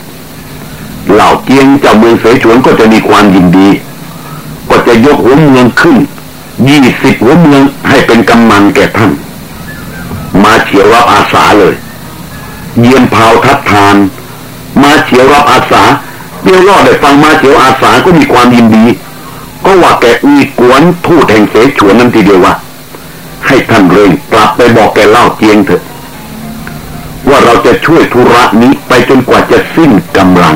เหล่าเจียงเจ้าเมืองเสฉวนก็จะมีความยินดี ก็จะยกหัวเมืองขึ้นยี่สิบหัวเมืองให้เป็นกำมันแก่ท่าน มาเฉียวรับอาสาเลย เยี่ยมเผาทัดทาน มาเฉียวรับอาสา เดียวรอดได้ฟังมาเฉียวอาสาก็มีความยินดี ก็ว่าแกมีกวนทูตแห่งเสฉวนนั้นทีเดียวว่า ให้ท่านเร่งกลับไปบอกแกเล่าเจียงเถอะ ว่าเราจะช่วยธุระนี้ไปจนกว่าจะสิ้นกำลัง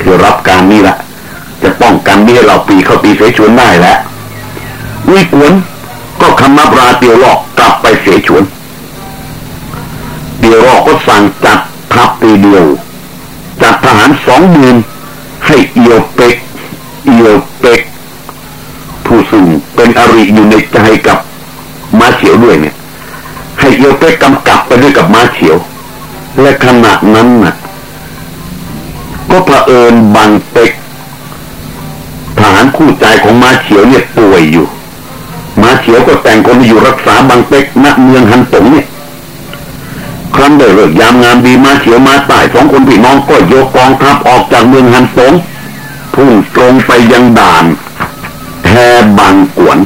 คือรับการนี้แหละจะป้องกันนี้เราปีเข้าปีเสฉวนได้แล้ววิกวนก็คำนับราเตียวลอกกลับไปเสฉวนเตียวลอกก็สั่งจัดทัพตีเดียว สองหมื่นให้เอียวเป็ก เอียวเป็ก ผู้ซึ่งเป็นอริอยู่ในใจกับมาเฉียวด้วยเนี่ย ให้เอียวเป็กกำกับไปด้วยกับมาเฉียว และขณะนั้นน่ะ ก็เผอิญบังเป็กทหารคู่ใจของมาเฉียวเนี่ยป่วยอยู่มาเฉียวก็แต่งคนอยู่รักษาบังเป็กณเมืองฮันตงเนี่ย ครั้นได้เลิกยามงานดีมาเฉียวมาตายสองคนพี่น้องก็โยกกองทัพออกจากเมืองฮันตงพุ่งตรงไปยังด่านแทบางกวน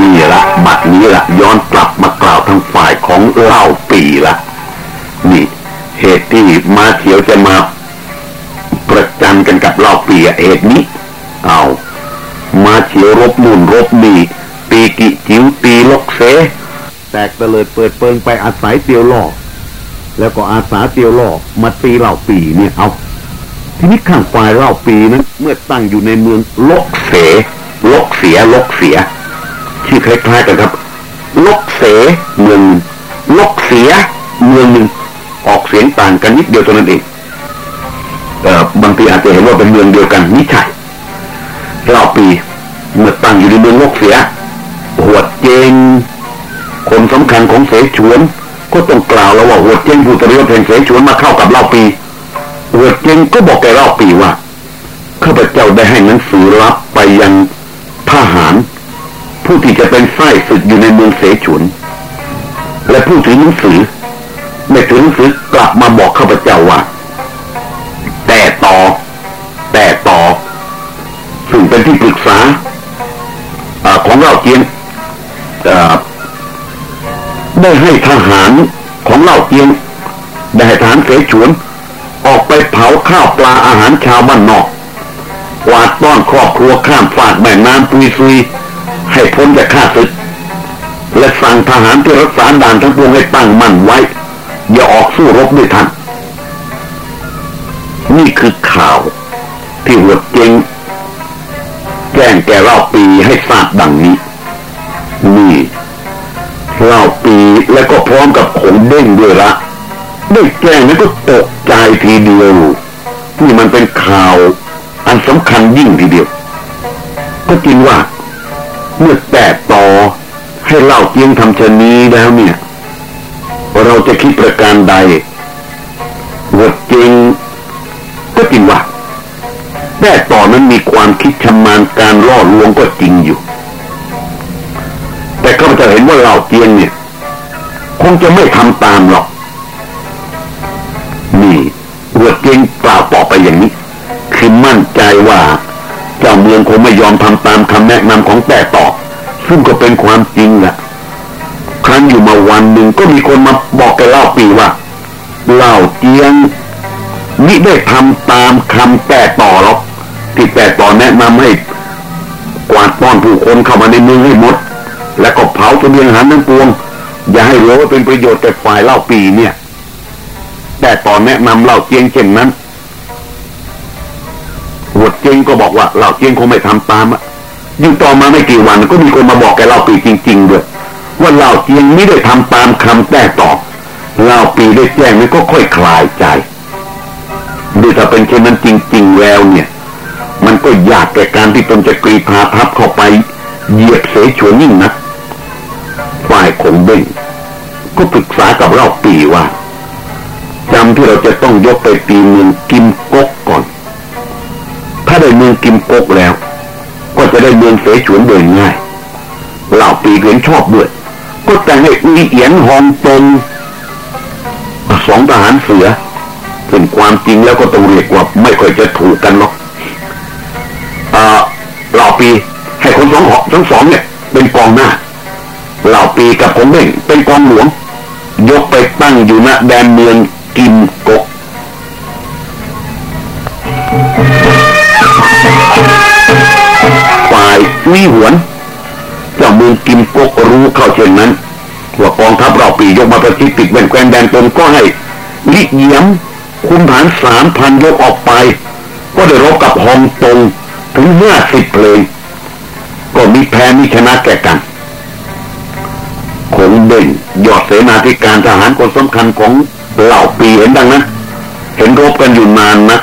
นี่ละบัดนี้ละย้อนกลับมากล่าวทางฝ่ายของเล่าปีละนี่เหตุที่มาเขียวจะมาประจันกันกับเล่าปีเหตุนี้ เอา มาเฉียวรบนุ่นรบนี่ตีกิจิ๋วตีลกเสแตกตะเลิดเปิดเปิงไปอาศัยเตียวล่อแล้วก็อาสาเตียวล่อมาตีเหล่าปีเนี่ยเอา ทีนี้ข้างฝ่ายเหล่าปีนั้น เมื่อตั้งอยู่ในเมืองลกเสลกเสียลกเสียชื่อคล้ายๆกันครับ ลกเสเมืองลกเสีย เมืองหนึ่งออกเสียงต่างกันนิดเดียวเท่านั้นเองเออบางทีอาจจะเห็นว่าเป็นเมืองเดียวกันนี่ใช่ เล่าปี เมื่อตั้งอยู่ในเมืองลกเสียหัวเจง คนสำคัญของเสฉวน ก็ต้องกล่าวแล้วว่าหัวเจงผู้ตรียศแห่งเสฉวนมาเข้ากับเล่าปีหัวเจงก็บอกแกเล่าปีว่าข้าพเจ้าได้ให้หนังสือรับไปยังทหาร ผู้ที่จะเป็นไส้ศึกอยู่ในเมืองเสฉวน และผู้ถือหนังสือไม่ถือหนังสือกลับมาบอกข้าพเจ้าว่าแต่ต่อ ซึ่งเป็นที่ปรึกษาอของเราเจียงได้ให้ทหารของเราเจียง ได้ให้ทหารเสฉวน ออกไปเผาข้าวปลาอาหารชาวบ้านนอกกวาดต้อนครอบครัวข้ามฝากแม่น้ำปุยซุยให้พ้นจากข้าศึก และสั่งทหารที่รักษาด่านทั้งปวงให้ตั้งมั่นไว้ อย่าออกสู้รบด้วยท่านนี่คือข่าวที่หัวเจง แจ้งแกเล่าปีให้ทราบดังนี้ นี่เล่าปีแล้วก็พร้อมกับขงเด้งด้วยละได้แจ้งนั้นก็ตกใจทีเดียวนี่มันเป็นข่าว อันสำคัญยิ่งทีเดียว ก็กินว่า เมื่อแตกต่อให้เล่าเกียงทำชนี้แล้วเนี่ย เราจะคิดประการใดวดจริง ก็จริงว่า แต่ต่อนั้นมีความคิดชำนาญการล่อลวงก็จริงอยู่ แต่เขาจะเห็นว่าเหล่าเจียงเนี่ย คงจะไม่ทำตามหรอก นี่เวดเจียงกล่าวต่อไปอย่างนี้ คือมั่นใจว่า เจ้าเมืองคงไม่ยอมทำตามคำแนะนำของแต่ต่อ ซึ่งก็เป็นความจริงแหละครั้นอยู่มาวันหนึ่งก็มีคนมาบอกแกเล่าปีว่าเหล่าเจียงมิได้ทำตามคำแต่ต่อหรอก ที่แต่ต่อแนะนำให้กวาดป้อนผู้คนเข้ามาในเมืองให้หมด แล้วก็เผาเบียงหารทั้งปวง อย่าให้รู้ว่าเป็นประโยชน์แก่ฝ่ายเล่าปีเนี่ย แต่ต่อแนะนำเล่าเจียงเช่นนั้นหัวเจียงก็บอกว่าเล่าเจียงคงไม่ทำตามอะยิ่งต่อมาไม่กี่วันก็มีคนมาบอกแกเล่าปีจริงๆด้วยว่าเล่าเจียงไม่ได้ทำตามคำแต่ต่อเล่าปีได้แจ้งนี่ก็ค่อยคลายใจดูถ้าเป็นเช่นนั้นจริง ๆ แล้วเนี่ย ก็ยากแก่การที่ตนจะกรีพาทับเข้าไปเหยียบเสฉวนยิ่งนะฝ่ายขงเบ้งก็ปรึกษากับเล่าปีว่าจำที่เราจะต้องยกไปตีเมืองกิมกกก่อน ถ้าได้เมืองกิมกกแล้ว ก็จะได้เมืองเสฉวนโดยง่ายเหล่าปีเห็นชอบด้วย ก็แต่งให้อุยเอียนฮองตงสองทหารเสือซึ่งความจริงแล้วก็ต้องเรียกว่าไม่ค่อยจะถูกกันหรอก ปี ให้คนสองหอทั้งสองเนี่ย เป็นกองหน้าเหล่าปีกับคงเบ่งเป็นกองหลวง ยกไปตั้งอยู่ณแดนเมืองกิมกกฝ่ายวิหวนเจ้าเมืองกิมกกรู้เข้าเช่นนั้นว่ากองทัพเราปียกมาประชิดติดแว่นแควนแดนตนก็ให้ลิเยียมคุณฐานสามพันยกออกไป ก็ได้รบกับฮองตง ถึงห้าสิบเพลง ก็มีแพ้มีชนะแก่กันคงเด่นยอดเสนาธิการทหารคนสำคัญของเหล่าปีเห็นดังนั้นเห็นรบกันอยู่นานนะ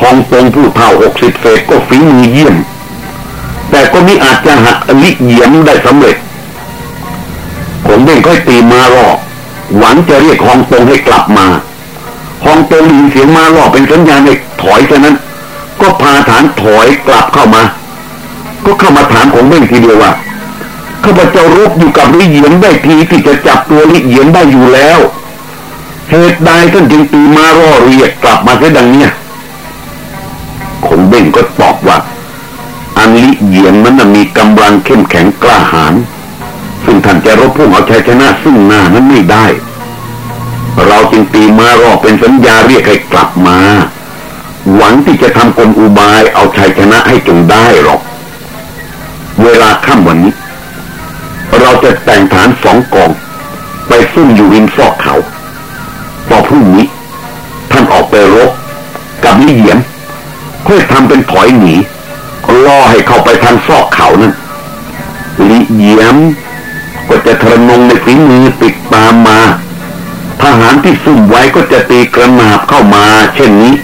ฮองตงผู้เท่าหกสิบเศษก็ฝีมือเยี่ยม แต่ก็มิอาจจะหักลิเยียมได้สำเร็จคงเด่นค่อยตีมารอหวังจะเรียกฮองตงให้กลับมาฮองตงยินเสียงมาล่อเป็นสัญญาณให้ถอยฉะนั้น ก็พาฐานถอยกลับเข้ามา ก็เข้ามาถามของเบ้งทีเดียวว่าข้าพเจ้ารบอยู่กับลิเยียนได้ทีที่จะจับตัวลิเยียนได้อยู่แล้วเหตุใดท่านจึงตีมาล่อเรียกกลับมาเสียดังเนี้ยคงเบ้งก็ตอบว่า อันลิเยียนมันมีกำลังเข้มแข็งกล้าหาญซึ่งท่านจะรบพุ่งเอาชัยชนะซึ่งหน้านั้นไม่ได้ เราจึงตีมารอเป็นสัญญาเรียกให้กลับมา หวังที่จะทำกลอุบายเอาชัยชนะให้จงได้หรอก เวลาค่ำวันนี้ เราจะแต่งฐานสองกอง ไปซุ่มอยู่ริมซอกเขาพอพรุ่งนี้ ท่านออกไปรบกับลิเยียมค่อทำเป็นถอยหนีล่อให้เข้าไปทางซอกเขานั่นลิเยียมก็จะทะนงในฝีมือติดตามมา ทหารที่ซุ่มไว้ก็จะตีกระนาบเข้ามา เช่นนี้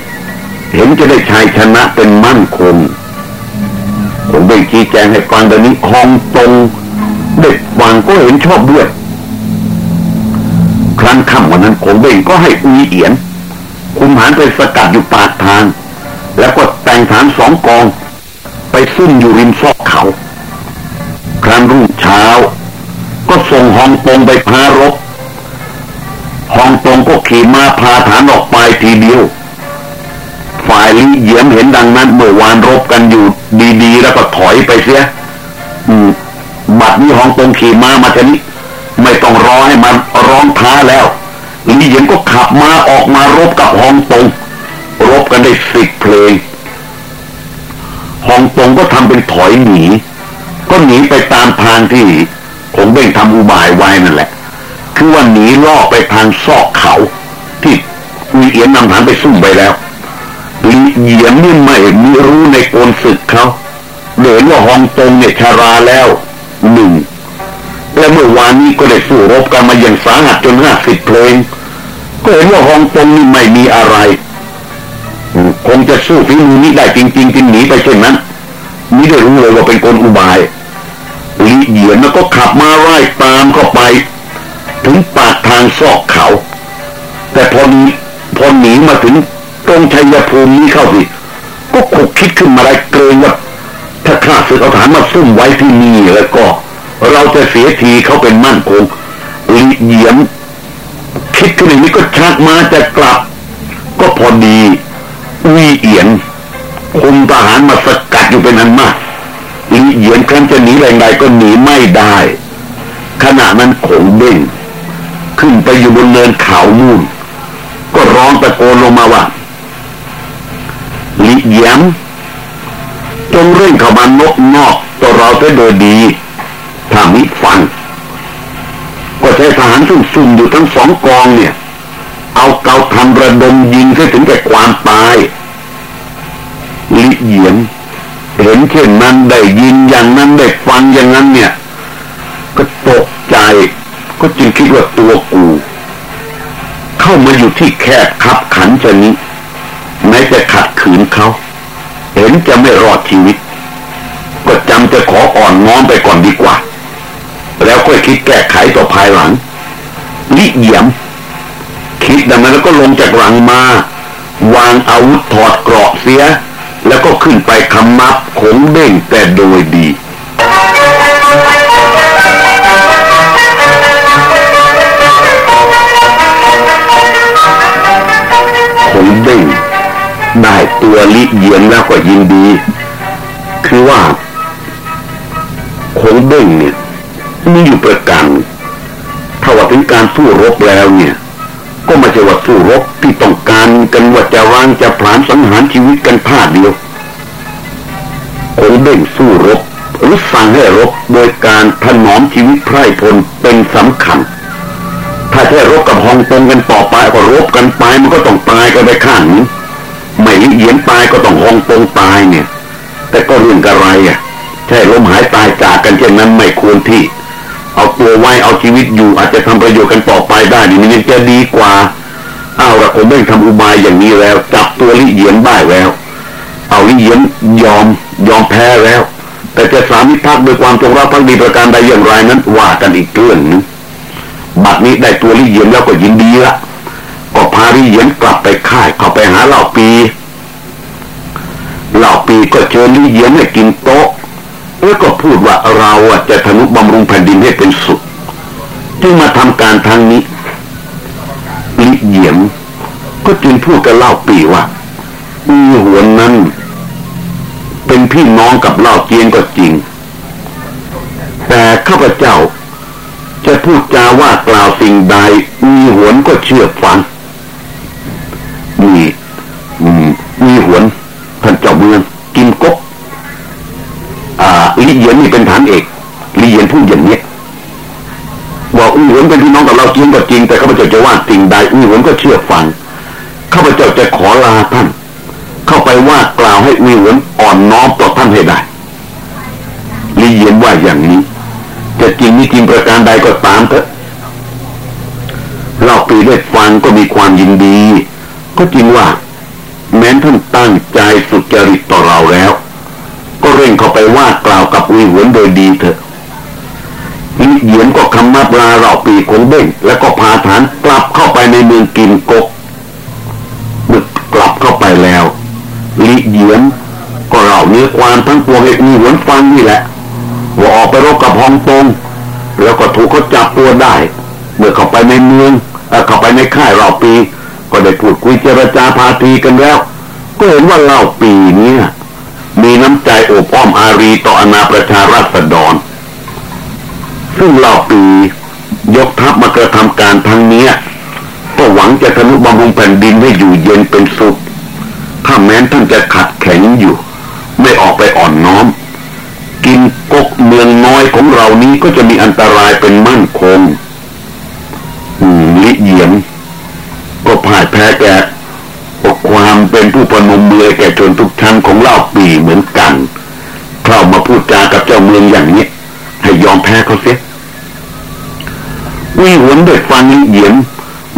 เห็นจะได้ชัยชนะเป็นมั่นคงผมได้ชี้แจงให้ฟังดังนี้คองตรงเด็กฟังก็เห็นชอบด้วย ครั้นค่ำวันนั้นคงเบ่งก็ให้อุยเอียน คุมหานไปสกัดอยู่ปากทาง แล้วก็แต่งฐานสองกอง ไปซุ่มอยู่ริมซอกเขา ครั้นรุ่งเช้า ก็ส่งฮองตงไปพารบฮองตงก็ขี่ม้าพาฐานออกไปทีเดียว ฝ่ายลีเยียมเห็นดังนั้น เมื่อวานรบกันอยู่ดีๆ แล้วก็ถอยไปเสียบัดนี้ฮองตงขี่ม้ามาทีนี้ไม่ต้องรอให้มันร้องท้าแล้วลีเยียมก็ขับม้าออกมารบกับฮองตง รบกันได้สิบเพลงฮองตงก็ทำเป็นถอยหนี ก็หนีไปตามทางที่คงเบ่งทำอุบายไว้นั่นแหละ คือว่าหนีล่อไปทางซอกเขา ที่มีเอียนนำฐานไปซุ่มไปแล้ว ลีเยียมนี่ไม่มีรู้ในโกนศึกเขาเห็นว่าฮองตงเนี่ยชาราแล้วหนึ่งและเมื่อวานนี้ก็ได้สู้รบกันมาอย่างสาหัสจนห้าสิบเพลง ก็เห็นว่าฮองตงนี่ไม่มีอะไรคงจะสู้ฝีมือนี้ได้จริงๆจึงหนีไปเช่นนั้นนี่ได้รู้เลยว่าเป็นกลอุบายลีเยียนแล้วก็ขับมาไล่ตามเข้าไป ถึงปากททางซอกเขา แต่พอนี้พอหนีมาถึง ตรงชัยภูมินี้เข้าสิก็ขุกคิดขึ้นมาได้เกรงว่าถ้าข้าศึกเอาฐานมาซุ่มไว้ที่นี่แล้วก็ เราจะเสียทีเขาเป็นมั่นคงลีเยียม คิดขึ้นอย่างนี้ก็ชักมาจะกลับ ก็พอดีวีเอียนคุมทหารมาสกัดอยู่เป็นอันมากลีเยียนครั้นจะหนีแรงใดก็หนีไม่ได้ ขณะนั้นขงเด้งขึ้นไปอยู่บนเนินเขานู่นก็ร้องตะโกนลงมาว่า ลิเยียมจงเร่งเข้ามานกนอกตัวเราไปโดยดีถ้ามิฟัง ก็ใช้ทหารซุ่มๆอยู่ทั้งสองกองเนี่ย เอาเกาทำระดมยิงให้ถึงแก่ความตาย ลิเยียมเห็นเช่นนั้นได้ยินอย่างนั้นได้ฟังอย่างนั้นเนี่ย ก็ตกใจ ก็จึงคิดว่าตัวกู เข้ามาอยู่ที่แคบคับขันชนี้ จะขัดขืนเขาเห็นจะไม่รอดชีวิต ก็จำจะขออ่อนน้อมไปก่อนดีกว่า แล้วค่อยคิดแก้ไขต่อภายหลังลิเยียม คิดดังนั้นแล้วก็ลงจากหลังมา วางอาวุธถอดเกราะเสีย แล้วก็ขึ้นไปคำนับขงเด้งแต่โดยดีขงเด้ง ได้ตัวลิเยียนแล้วก็ยินดี คือว่าคงเด้งเนี่ยมีอยู่ประการถ้าว่าถึงการสู้รบแล้วเนี่ย ก็ไม่ใช่ว่าสู้รบที่ต้องการกันว่าจะวางจะผลานสังหารชีวิตกันท่าเดียวคงเด้งสู้รบหรือสั่งให้รบโดยการถนอมชีวิตไพร่พลเป็นสำคัญ ถ้าแค่รบกับฮองตงกันต่อไปก็รบกันไปมันก็ต้องตายกันไปข้างนี้ ไม่เหยียนตายก็ต้องฮองตงตายเนี่ย แต่ก็เรื่องอะไรอะใช่ล้มหายตายจากกันเช่นนั้นไม่ควรที่ เอาตัวไว้เอาชีวิตอยู่อาจจะทำประโยชน์กันต่อไปได้นี่มันจะดีกว่าเอาละผมไม่ทำอุบายอย่างนี้แล้ว จับตัวลิเหยียนได้แล้ว เอาลิเหยียนยอมยอมแพ้แล้ว แต่จะสามิภักด้วยความจงรักภักดีประการใดอย่างไรนั้นว่ากันอีกเรื่องนึงบัดนี้ได้ตัวลิเยียนแล้วก็ยินดีละาลิเยียนกลับไปค่ายเข้าไปหาเหล่าปีเหล่าปีก็เชิญลิเยียนให้กินโต๊ะแล้วก็พูดว่าเราจะทนุบำรุงแผ่นดินให้เป็นสุขจึงมาทำการทางนี้ลิเยียมก็จึงพูดกับเล่าปีว่ามีหัวนั้น เป็นพี่น้องกับเล่าเจียงก็จริง แต่ข้าพเจ้าจะพูดจาว่ากล่าวสิ่งใดมีหวนก็เชื่อฟัง มีหวนท่านเจ้าเมืองกินกกลิเยียนนี่เป็นฐานเอกลิเยียนพูดอย่างนี้ว่าอุ้ยหวนเป็นพี่น้องกับเราจริงก็จริง แต่ข้าพเจ้าจะว่าสิ่งใดอุ้ยหวนก็เชื่อฟังข้าพเจ้าจะขอลาท่าน เข้าไปว่ากล่าวให้อุ้ยหวนอ่อนน้อมต่อท่านให้ได้ลิเยียนว่าอย่างนี้จะจริงนี่จริงประการใดก็ตามเถอะเราปีได้ฟังก็มีความยินดี ก็จริงว่า แม้นท่านตั้งใจสุจริตต่อเราแล้ว ก็เร่งเข้าไปว่ากล่าวกับวีหวนโดยดีเถอะลิเหยียนก็คำนับลาเราปีคงเบ่งแล้วก็พาฐานกลับเข้าไปในเมืองกินกกเมื่อกลับเข้าไปแล้วลิเหยียนก็เล่าเนื้อความทั้งปวงให้วีหวนฟังนี่แหละว่าออกไปรบกับฮองตงแล้วก็ถูกเขาจับตัวได้ เมื่อเข้าไปในเมืองเข้าไปในค่ายเราปี ก็ได้พูดคุยเจรจาพาทีกันแล้ว ก็เห็นว่าเล่าปีนี้มีน้ำใจโอบอ้อมอารีต่ออนาประชาราษฎร ซึ่งเหล่าปียกทัพมากระทำการทั้งนี้ก็หวังจะทะนุบำรุงแผ่นดินให้อยู่เย็นเป็นสุข ถ้าแม้นท่านจะขัดแข็งอยู่ ไม่ออกไปอ่อนน้อม กินกกเมืองน้อยของเรานี้ก็จะมีอันตรายเป็นมั่นคงลิเยียมก็พ่ายแพ้แก ผู้ปนมมือแก่ชนทุกชั้นของเล่าปีเหมือนกันเข้ามาพูดจากับเจ้าเมืองอย่างนี้ ให้ยอมแพ้เขาเสียวิหวนด้วยฟังเหยียม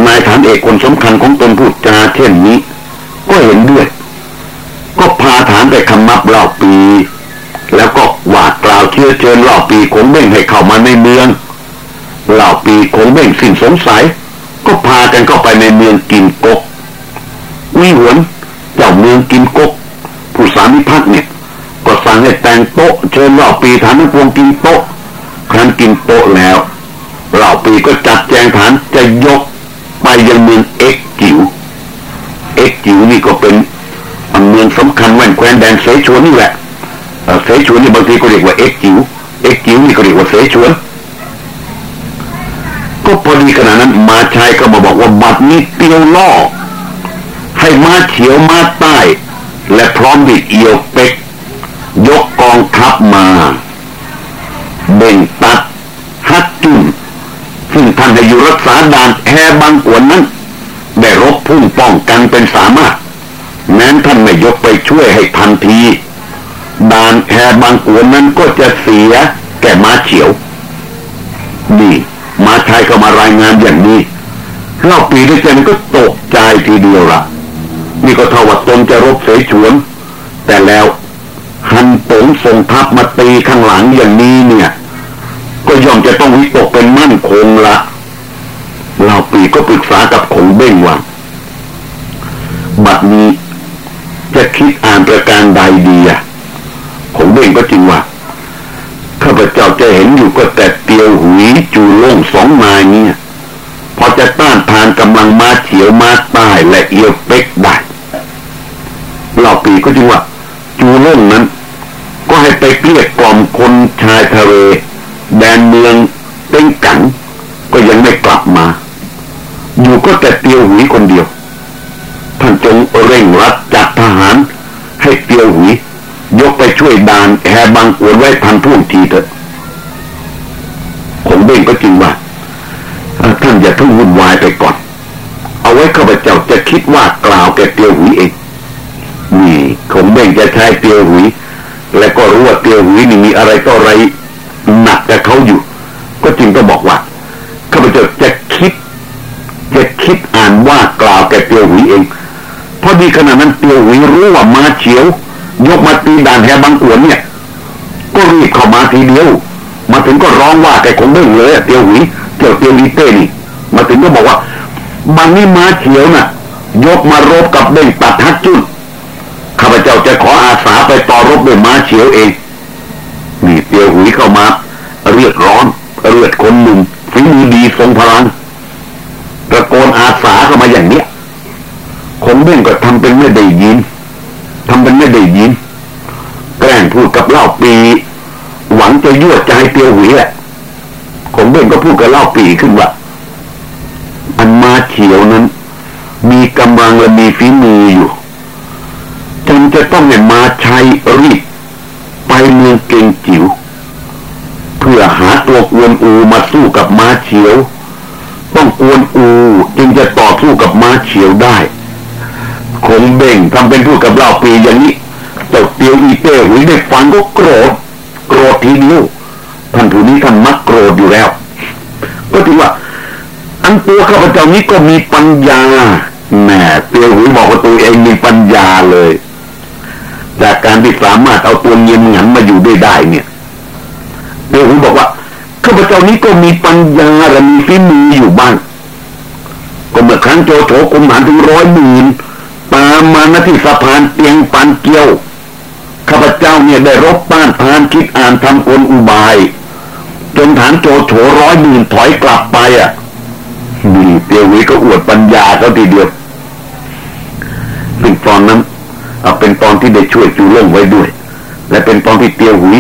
นายฐานเอกคนสำคัญของตนพูดจาเช่นนี้ ก็เห็นด้วย ก็พาฐานไปคำนับเล่าปี แล้วก็หวาดกล่าวเชื่อเชิญเล่าปีคงเบ่งให้เข้ามาในเมืองเล่าปีคงเบ่งสิ้นสงสัย ก็พากันเข้าไปในเมืองกินกกวิหวน กินกกผู้สามิพักเนี่ย ก็สั่งให้แต่งโต๊ะเชิญเหล่าปีฐานทั้งปวงกินโต๊ะครั้นกินโต๊ะแล้วเหล่าปีก็จัดแจงฐานจะยกไปยังเมืองเอ็กจิ๋วเอ็กจิ๋วนี่ก็เป็นเมืองสำคัญแว่นแคว้นแดนเสฉวนนี่แหละเสฉวนนี่บางทีก็เรียกว่าเอ็กจิ๋วเอ็กจิ๋วนี่ก็เรียกว่าเสฉวนก็พอดีขณะนั้นมาชายก็มาบอกว่าบัดนี้เตียวล่อให้มาเฉียวมาใต้ และพร้อมดิเอียวเป็ก ยกกองทัพมา เบ่งตัดฮัตจุนซึ่งท่านได้อยู่รักษาด่านแฮบางกวนนั้น ได้รบพุ่งป้องกันเป็นสามารถแม้นท่านไม่ยกไปช่วยให้ทันทีด่านแฮบางกวนนั้นก็จะเสียแก่มาเฉียว นี่มาชายก็มารายงานอย่างนี้เล่าปีด้วยกันก็ตกใจทีเดียวละ นี่ก็เท่าว่าตนจะรบเสฉวน แต่แล้วฮันตงส่งทัพมาตีข้างหลังอย่างนี้เนี่ย ก็ย่อมจะต้องวิตกเป็นมั่นคงละเล่าปีก็ปรึกษากับขงเบ้งว่าบัดนี้จะคิดอ่านประการใดดีอะขงเบ้งก็จริงว่าข้าพเจ้าจะเห็นอยู่ก็แต่เตียวหุยจูโล่งสองนายเนี่ยพอจะต้านทานกำลังมาเฉียวมาใต้และเอียว เด้งเลยเตียวหุยเตียวเตียวลีเต้นี่มาถึงก็บอกว่าบางนี้มาเฉียวน่ะ ยกมารบกับเด้งตัดทัดจุดข้าพเจ้าจะขออาสาไปต่อรบด้วยมาเฉียวเองนี่เตียวหุยเข้ามาเรียกร้อนเลือดคนหนุ่มฝีมือดีทรงพลังตะโกนอาสาเข้ามาอย่างเนี้ยคงเด้งก็ทำเป็นไม่ได้ยินทำเป็นไม่ได้ยินแกล้งพูดกับเล่าปี หวังจะยั่วใจเตียวหุยแหละ งเบ่งก็พูดกับเล่าปีขึ้นว่าอันมาเฉียวนั้น มีกำลังและมีฝีมืออยู่จนจะต้องเนี่ยมาใช้รีบไปเมืองเกงจิ๋วเพื่อหาตัวกวนอูมาสู้กับมาเฉียว ต้องกวนอูจึงจะต่อสู้กับมาเฉียวได้คงเบ่งทำเป็นพูดกับเราปีอย่างนี้ตกเตียวอีเต้หุยได้ฟังก็โกรธโกรธทีนิ้ว ท่านผู้นี้ท่านมักโกรธอยู่แล้ว ก็ถือว่า อันตัวข้าพเจ้านี้ก็มีปัญญาแหมเตียวหุยบอกว่าตัวเองมีปัญญาเลย จากการที่สามารถเอาตัวเงียนหงันมาอยู่ได้ได้เนี่ยเตียวหุยบอกว่าข้าพเจ้านี้ก็มีปัญญาและมีฝีมืออยู่บ้างก็เมื่อครั้งโจโฉกุมหารถึงร้อยหมื่นตามมาณที่สะพานเตียงปันเกี้ยวข้าพเจ้าเนี่ยได้รบป้านพานคิดอ่านทำกลอุบาย จนฐานโจโฉร้อยหมื่นถอยกลับไปอะนี่เตียววิก็อวดปัญญาเขาทีเดียวซึ่งตอนนั้นเป็นตอนที่ได้ช่วยจูเล่งไว้ด้วย และเป็นตอนที่เตียวหุย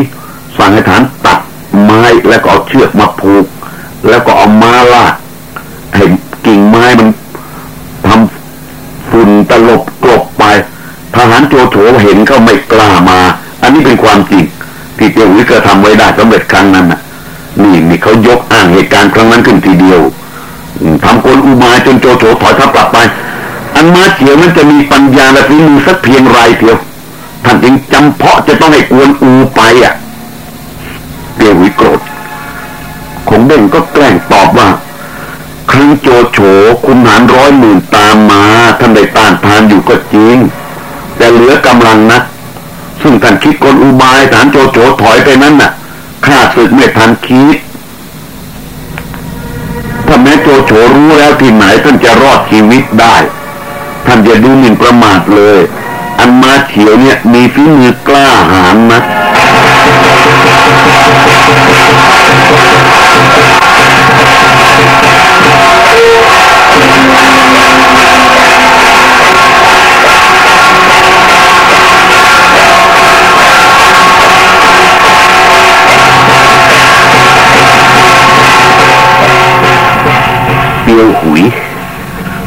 สั่งให้ฐานตัดไม้แล้วก็เอาเชือกมาผูก แล้วก็เอาม้าลากให้กิ่งไม้มันทำฝุ่นตลบกลบไปทหารโจโฉเห็นเขาไม่กล้ามา อันนี้เป็นความจริง ที่เตียวหุยก็ทำไว้ได้สำเร็จครั้งนั้นน่ะนี่นี่ เขายกอ้างเหตุการณ์ครั้งนั้นขึ้นทีเดียวทำกลอุบาจนโจโฉถอยทัพกลับไป อันมาเฉียวนั้นจะมีปัญญาและฝีมือสักเพียงไรเทียวท่านจึงจำเพาะจะต้องให้กวนอูไปอะเตียวหุยโกรธคงเด่งก็แกล้งตอบว่า ครั้งโจโฉคุณหารร้อยหมื่นตามมาท่านได้ต้านทานอยู่ก็จริง แต่เหลือกำลังนะซึ่งท่านคิดกลอุบายฐานโจโฉถอยไปนั้นน่ะข้าศึกไม่ทันคิด ถ้าแม้โจโฉรู้แล้วที่ไหนท่านจะรอดชีวิตได้ ท่านจะดูหมิ่นประมาทเลย อันมาเฉียวเนี่ยมีฝีมือกล้าหาญนะ ยวหุย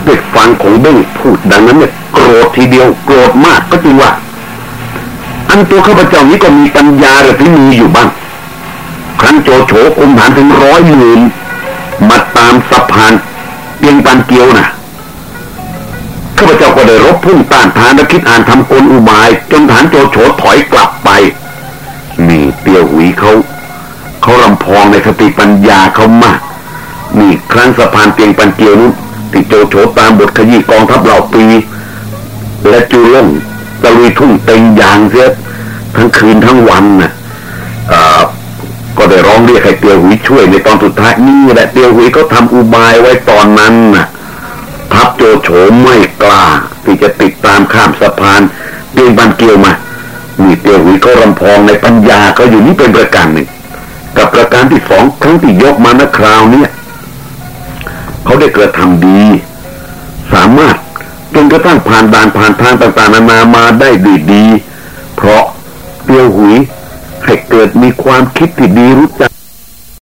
ด้ฟังของเบ้งพูดดังนั้นเนี่ยโกรธทีเดียวโกรธมากก็จริงว่า อันตัวข้าพเจ้านี้ก็มีปัญญาหรือฝีมือยู่บ้าง ครั้นโจโฉคุมฐานถึงร้อยหมื่นมาตามสะพานเปียงปันเกียวนะข้าพเจ้าก็ได้รบพุ่งต้านทานและคิดอ่านทำกลอุบาย จนฐานโจโฉถอยกลับไปนี่เปียวหุยเขาเขารำพองในสติปัญญาเขามาก นี่ครั้งสะพานเปียงปันเกียวนู้นที่โจโฉตามบทขยี้กองทัพเหล่าปี และจูล่งตะลุยทุ่งเต็งยางเสียทั้งคืนทั้งวันน่ะอ่าก็ได้ร้องเรียกให้เตียวหุยช่วยในตอนสุดท้ายนี่แหละเตียวหุยเขาทำอุบายไว้ตอนนั้นน่ะทัพโจโฉไม่กล้าที่จะติดตามข้ามสะพานเปียงปันเกียวมานี่เตียวหุยเขารำพองในปัญญาเขาอยู่นี่เป็นประการหนึ่งกับประการที่สองครั้งที่ยกมาณคราวเนี้ย เขาได้เกิดทำดี สามารถจนกระทั่งผ่านด่านผ่านทางต่างๆนานามาได้ดีดี เพราะเตียวหุยให้เกิดมีความคิดที่ดีรู้จัก